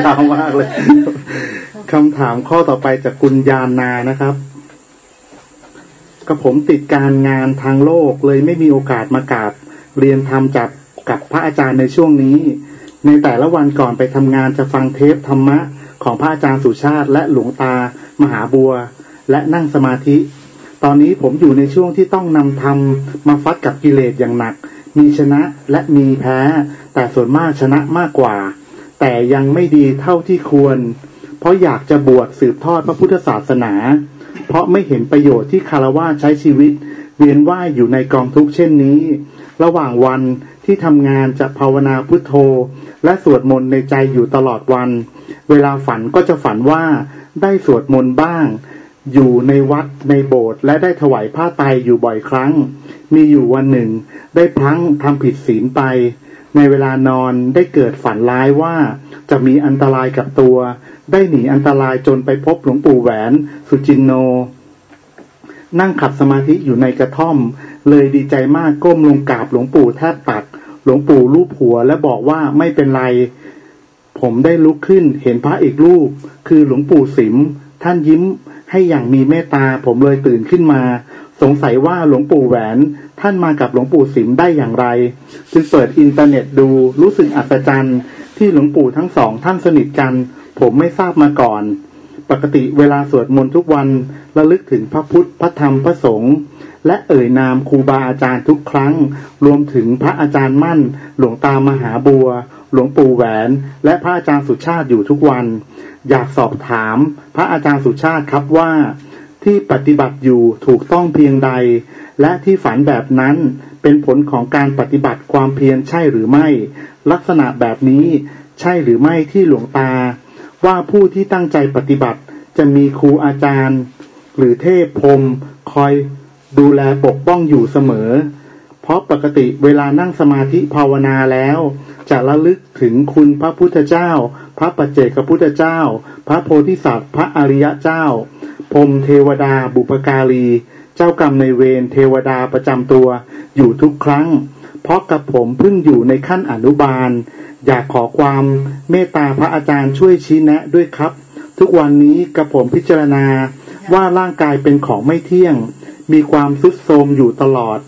ยาวมากเลยคำถามข้อต่อไปจากคุณยานนานะครับกับผมติดการงานทางโลกเลยไม่มีโอกาสมากราบเรียนธรรมจากกับพระอาจารย์ในช่วงนี้ ในแต่ละวันก่อนไปทำงานจะฟังเทปธรรมะของพระอาจารย์สุชาติ และหลวงตามหาบัว และนั่งสมาธิ ตอนนี้ผมอยู่ในช่วงที่ต้องนำธรรมมาฟัดกับกิเลสอย่างหนัก มีชนะและมีแพ้ แต่ส่วนมากชนะมากกว่า แต่ยังไม่ดีเท่าที่ควร เพราะอยากจะบวชสืบทอดพระพุทธศาสนา เพราะไม่เห็นประโยชน์ที่คารวะใช้ชีวิต เวียนว่ายอยู่ในกองทุกข์เช่นนี้ ระหว่างวันที่ทำงานจะภาวนาพุทโธ และสวดมนต์ในใจอยู่ตลอดวัน เวลาฝันก็จะฝันว่าได้สวดมนต์บ้าง อยู่ในวัดในโบสถ์และได้ถวายผ้าไตรอยู่บ่อยครั้ง มีอยู่วันหนึ่ง ได้พลั้งทำผิดศีลไป ในเวลานอนได้เกิดฝันร้ายว่าจะมีอันตรายกับตัว ได้หนีอันตรายจนไปพบหลวงปู่แหวน สุจินโน นั่งขัดสมาธิอยู่ในกระท่อม เลยดีใจมากก้มลงกราบหลวงปู่แทบตัก หลวงปู่รูปหัวและบอกว่าไม่เป็นไร ผมได้ลุกขึ้นเห็นพระอีกรูป คือหลวงปู่สิม ท่านยิ้มให้อย่างมีเมตตาผมเลยตื่นขึ้นมา สงสัยว่าหลวงปู่แหวนท่านมากับหลวงปู่สิมได้อย่างไร จึงเปิดอินเทอร์เน็ตดูรู้สึกอัศจรรย์ที่หลวงปู่ทั้งสองท่านสนิทกัน ผมไม่ทราบมาก่อน ปกติเวลาสวดมนต์ทุกวันระลึกถึงพระพุทธพระธรรมพระสงฆ์และเอ่ยนามครูบาอาจารย์ทุกครั้ง รวมถึงพระอาจารย์มั่น หลวงตามหาบัว หลวงปู่แหวน และพระอาจารย์สุชาติอยู่ทุกวัน อยากสอบถามพระอาจารย์สุชาติครับว่า ที่ปฏิบัติอยู่ถูกต้องเพียงใด และที่ฝันแบบนั้นเป็นผลของการปฏิบัติความเพียรใช่หรือไม่ ลักษณะแบบนี้ใช่หรือไม่ที่หลวงตา ว่าผู้ที่ตั้งใจปฏิบัติจะมีครูอาจารย์ หรือเทพพรมคอยดูแลปกป้องอยู่เสมอ เพราะปกติเวลานั่งสมาธิภาวนาแล้ว จะระลึกถึงคุณพระพุทธเจ้า พระปัจเจกพุทธเจ้า พระโพธิสัตว์ พระอริยะเจ้า รมเทวดาบุปการี เจ้ากรรมในเวรเทวดาประจำตัวอยู่ทุกครั้ง เพราะกับผมเพิ่งอยู่ในขั้นอนุบาล อยากขอความเมตตาพระอาจารย์ช่วยชี้แนะด้วยครับ ทุกวันนี้กับผมพิจารณาว่าร่างกายเป็นของไม่เที่ยง มีความทุดโทมอยู่ตลอด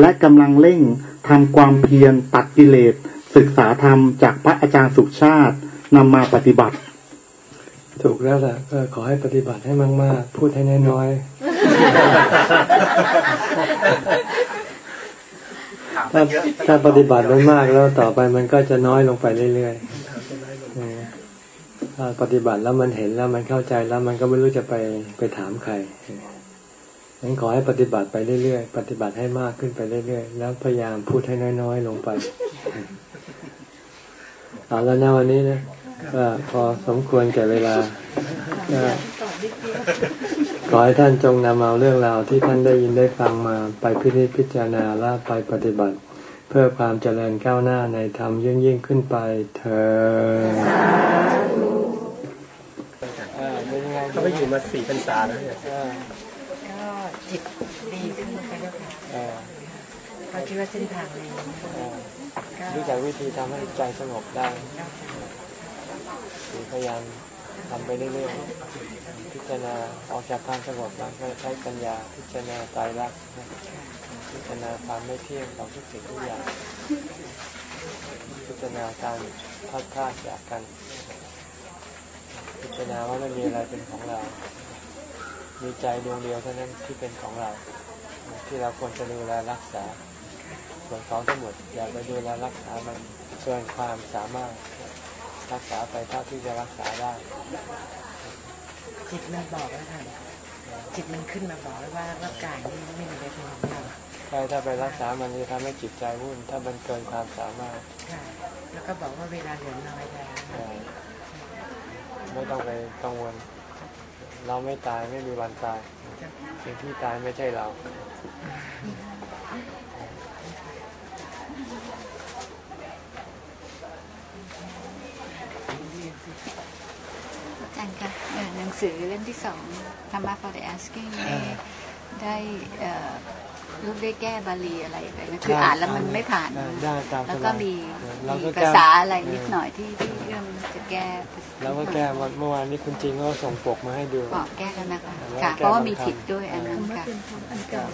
และกำลังเร่งทำความเพียรตัดกิเลสศึกษาธรรมจากพระอาจารย์สุชาตินำมาปฏิบัติ ถูกแล้วแหละก็ขอให้ปฏิบัติให้มาก ๆ พูดให้น้อยๆถ้าถ้าปฏิบัติไม่มากแล้วต่อไปมันก็จะน้อยลงไปเรื่อยๆอืมถ้าปฏิบัติแล้วมันเห็นแล้วมันเข้าใจแล้วมันก็ไม่รู้จะไปไปถามใครงั้นขอให้ปฏิบัติไปเรื่อยๆ ปฏิบัติให้มากขึ้นไปเรื่อยๆ แล้วพยายามพูดให้น้อยๆ ลงไป เอาแล้วนะวันนี้นะ ก็พอสมควรแก่เวลาก็ขอให้ท่านจงนำเอาเรื่องราวที่ท่านได้ยินได้ฟังมาไปพิจิตพิจารณาและไปปฏิบัติ เพื่อความเจริญก้าวหน้าในธรรมยิ่งยิ่งขึ้นไปเธอเป็นยังไงเขาไปอยู่มาสี่พรรษาแล้วเนี่ยก็จิตดีขึ้นไปแล้วค่ะเขาคิดว่าเส้นทางนี้ก็รู้จักวิธีทำให้ใจสงบได้ พยายามทำไปเรื่อยๆ พิจารณาออกจากความสงบมาใช้ปัญญาพิจารณาตายรักพิจารณาความไม่เที่ยงของทุกสิ่งทุกอย่าง พิจารณาการพัดพลาดจากกัน พิจารณาว่าไม่มีอะไรเป็นของเรา มีใจดวงเดียวเท่านั้นที่เป็นของเรา ที่เราควรจะดูแลรักษา ส่วนของทั้งหมดอย่าไปดูแลรักษามันเกินความสามารถ รักษาไปเท่าที่จะรักษาได้ จิตมันบอกแล้วค่ะจิตมันขึ้นมาบอกแล้วว่าร่างกายนี่ไม่มีอะไรเป็นของเราใช่ถ้าไปรักษามันจะทำให้จิตใจวุ่น ถ้ามันเกินความสามารถค่ะแล้วก็บอกว่าเวลาเหลือน้อยแล้วเอ่อไม่ต้องไปกังวล เราไม่ตายไม่มีวันตายสิ่งที่ตายไม่ใช่เรา อาจารย์คะเอ่อหนังสือเล่มที่สองธรรมะ for the asking ในได้เอ่อลูกได้แก้บาลีอะไรไปนะคืออ่านแล้วมันไม่ผ่านเออได้ตามแล้วก็สบายมีเราก็มีแก้ภาษาอะไรนิดหน่อยที่ที่เรื่อง จะแก้ แล้วก็แก้วันเมื่อวานนี้คุณจริงก็ส่งปกมาให้ดูบอกแก้แล้วนะคะแล้วค่ะแก้เพราะว่ามีบางคำผิดด้วยอันนั้นค่ะ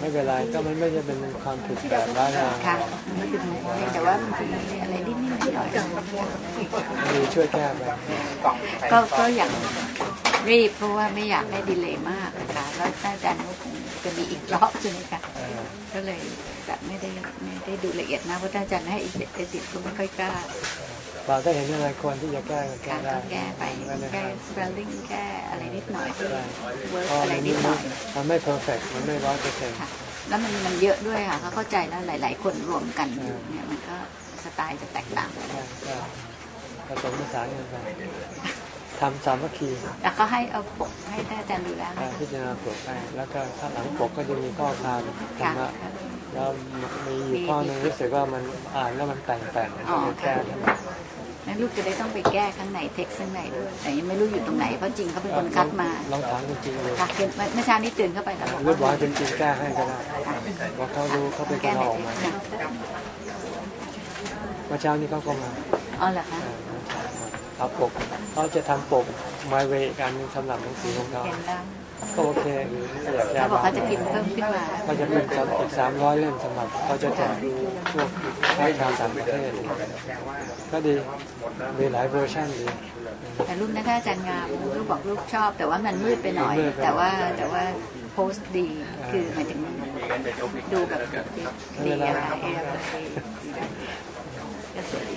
ไม่เป็นไรก็มันไม่จะเป็นความผิดแบบร้ายแรงค่ะไม่ผิดแต่ว่าบางทีอะไรนิดนิดหน่อยหน่อยมีช่วยแก้ไปก็ก็อยากรีบเพราะว่าไม่อยากให้ delay มากนะคะแล้วอาจารย์ก็คงจะมีอีกรอบใช่ไหมคะเออก็เลยแบบไม่ได้ไม่ได้ดูละเอียดมากเพราะถ้าอาจารย์ให้อีก edit ก็ไม่ค่อยกล้า เราถ้าเห็นอะไรควรที่จะแก้ก็แก้การได้ก็แก้ไปไม่ได้แก้ spelling แก้อะไรนิดหน่อยที่ได้ work เพราะอะไรมันนิดหน่อยมันไม่ perfect มันไม่ร้อยเปอร์เซ็นต์ค่ะแล้วมันมันเยอะด้วยค่ะเขาเข้าใจแล้วหลาย ๆ คนรวมกันอืมเนี่ยมันก็สไตล์จะแตกต่างกันใช่ใช่ผสมผสานกันไปทำสามัคคีแล้วก็ให้เอาปกให้ท่านอาจารย์ดูแล้วการพิจารณาปกให้แล้วก็ข้างหลังปกก็จะมีข้อความธรรค่ะมะแล้วมีอยู่ข้อหนึงรู้สึกว่ามันอ่านแล้วมันแต่งแต่งอ๋อแก้ให้มั นนั้นลูกจะได้ต้องไปแก้ข้างในเท็กซ์ข้างในด้วยแต่ยังไม่รู้อยู่ตรงไหนเพราะจริงเขาเป็นคนคัดมาลองถามจริงๆเลยค่ะเห็นเมื่อเช้านี้ตื่นเข้าไปแล้วบอกรูปร้อว่ายจริงๆแก้ให้ก็ได้ว่าเขารู้เขาเป็นคแก้นในเอาออกเท็มากซ์ค่ะเมื่อเช้านี้เขาก็มาอ๋อเหรอคะเอาปกเขาจะทำปกไมเวอีกอันหนึงสำหรับหนังสือของเขาเห็นแล้ว ก็โอเคอยากจะเขาบอกเขาจะพิมพ์เพิ่มขึ้นมาเขาจะเป็นสำอีกสามร้อยเล่มสำหรับเขาจะแจกพวกให้ชาวต่างประเทศก็ดีมีหลายเวอร์ชันดี แต่รูปนั้นถ้าอาจารย์งามลูกบอกลูกชอบ แต่ว่ามันมืดไปหน่อยมืดไปหน่อย แต่ว่าแต่ว่าโพสต์ดีคือหมายถึงดูแบบดีอะไรเออดีก็สวยดี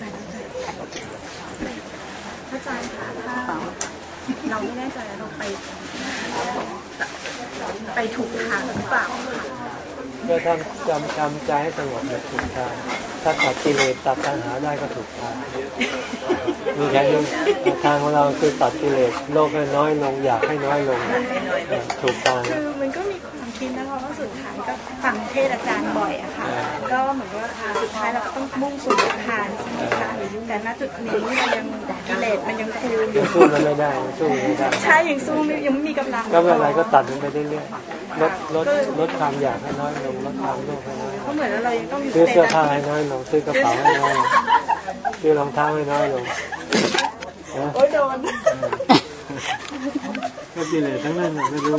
พระ อาจารย์คะถ้าเราไม่แน่ใจว่าเราไป ไปถูกทางหรือเปล่าเพื่อทำจำจำใจให้สงบเนี่ยถูกทาง ถ้าตัดกิเลสตัดตัณหาได้ก็ถูกทางมีแค่นี้ทางของเราคือตัดกิเลสโลภให้น้อยลงอยากให้น้อยลงถูกทางคือมันก็มี ความคิดนะคะว่าสุดท้ายก็ฟังเทศอาจารย์บ่อยอะค่ะ ก็เหมือนว่าสุดท้ายเราก็ต้องมุ่งสู่นิพพานใช่ไหมคะแต่ณจุดนี้มันยังกิเลสมันยังคูอยัยู่งสู้มันไม่ได้ยังสู้มันไม่ได้ใช่ยังสู้ไม่ยังไม่มีกำลังก็ไม่เป็นไรก็ตัดมันไปเรื่อยๆลดลดลดความอยากให้น้อยลงลดความโลภให้น้อยลงก็เหมือนว่าเรายังต้องอยู่ซื้อในเสื้อนั้ผ้านให้น้อยลงซื้อกระเป๋าให้น้อยลงซื้อรองเท้าให้น้อยลงนะโอ้ยโดนก็กิเลสทั้งนั้นน่ะไม่รู้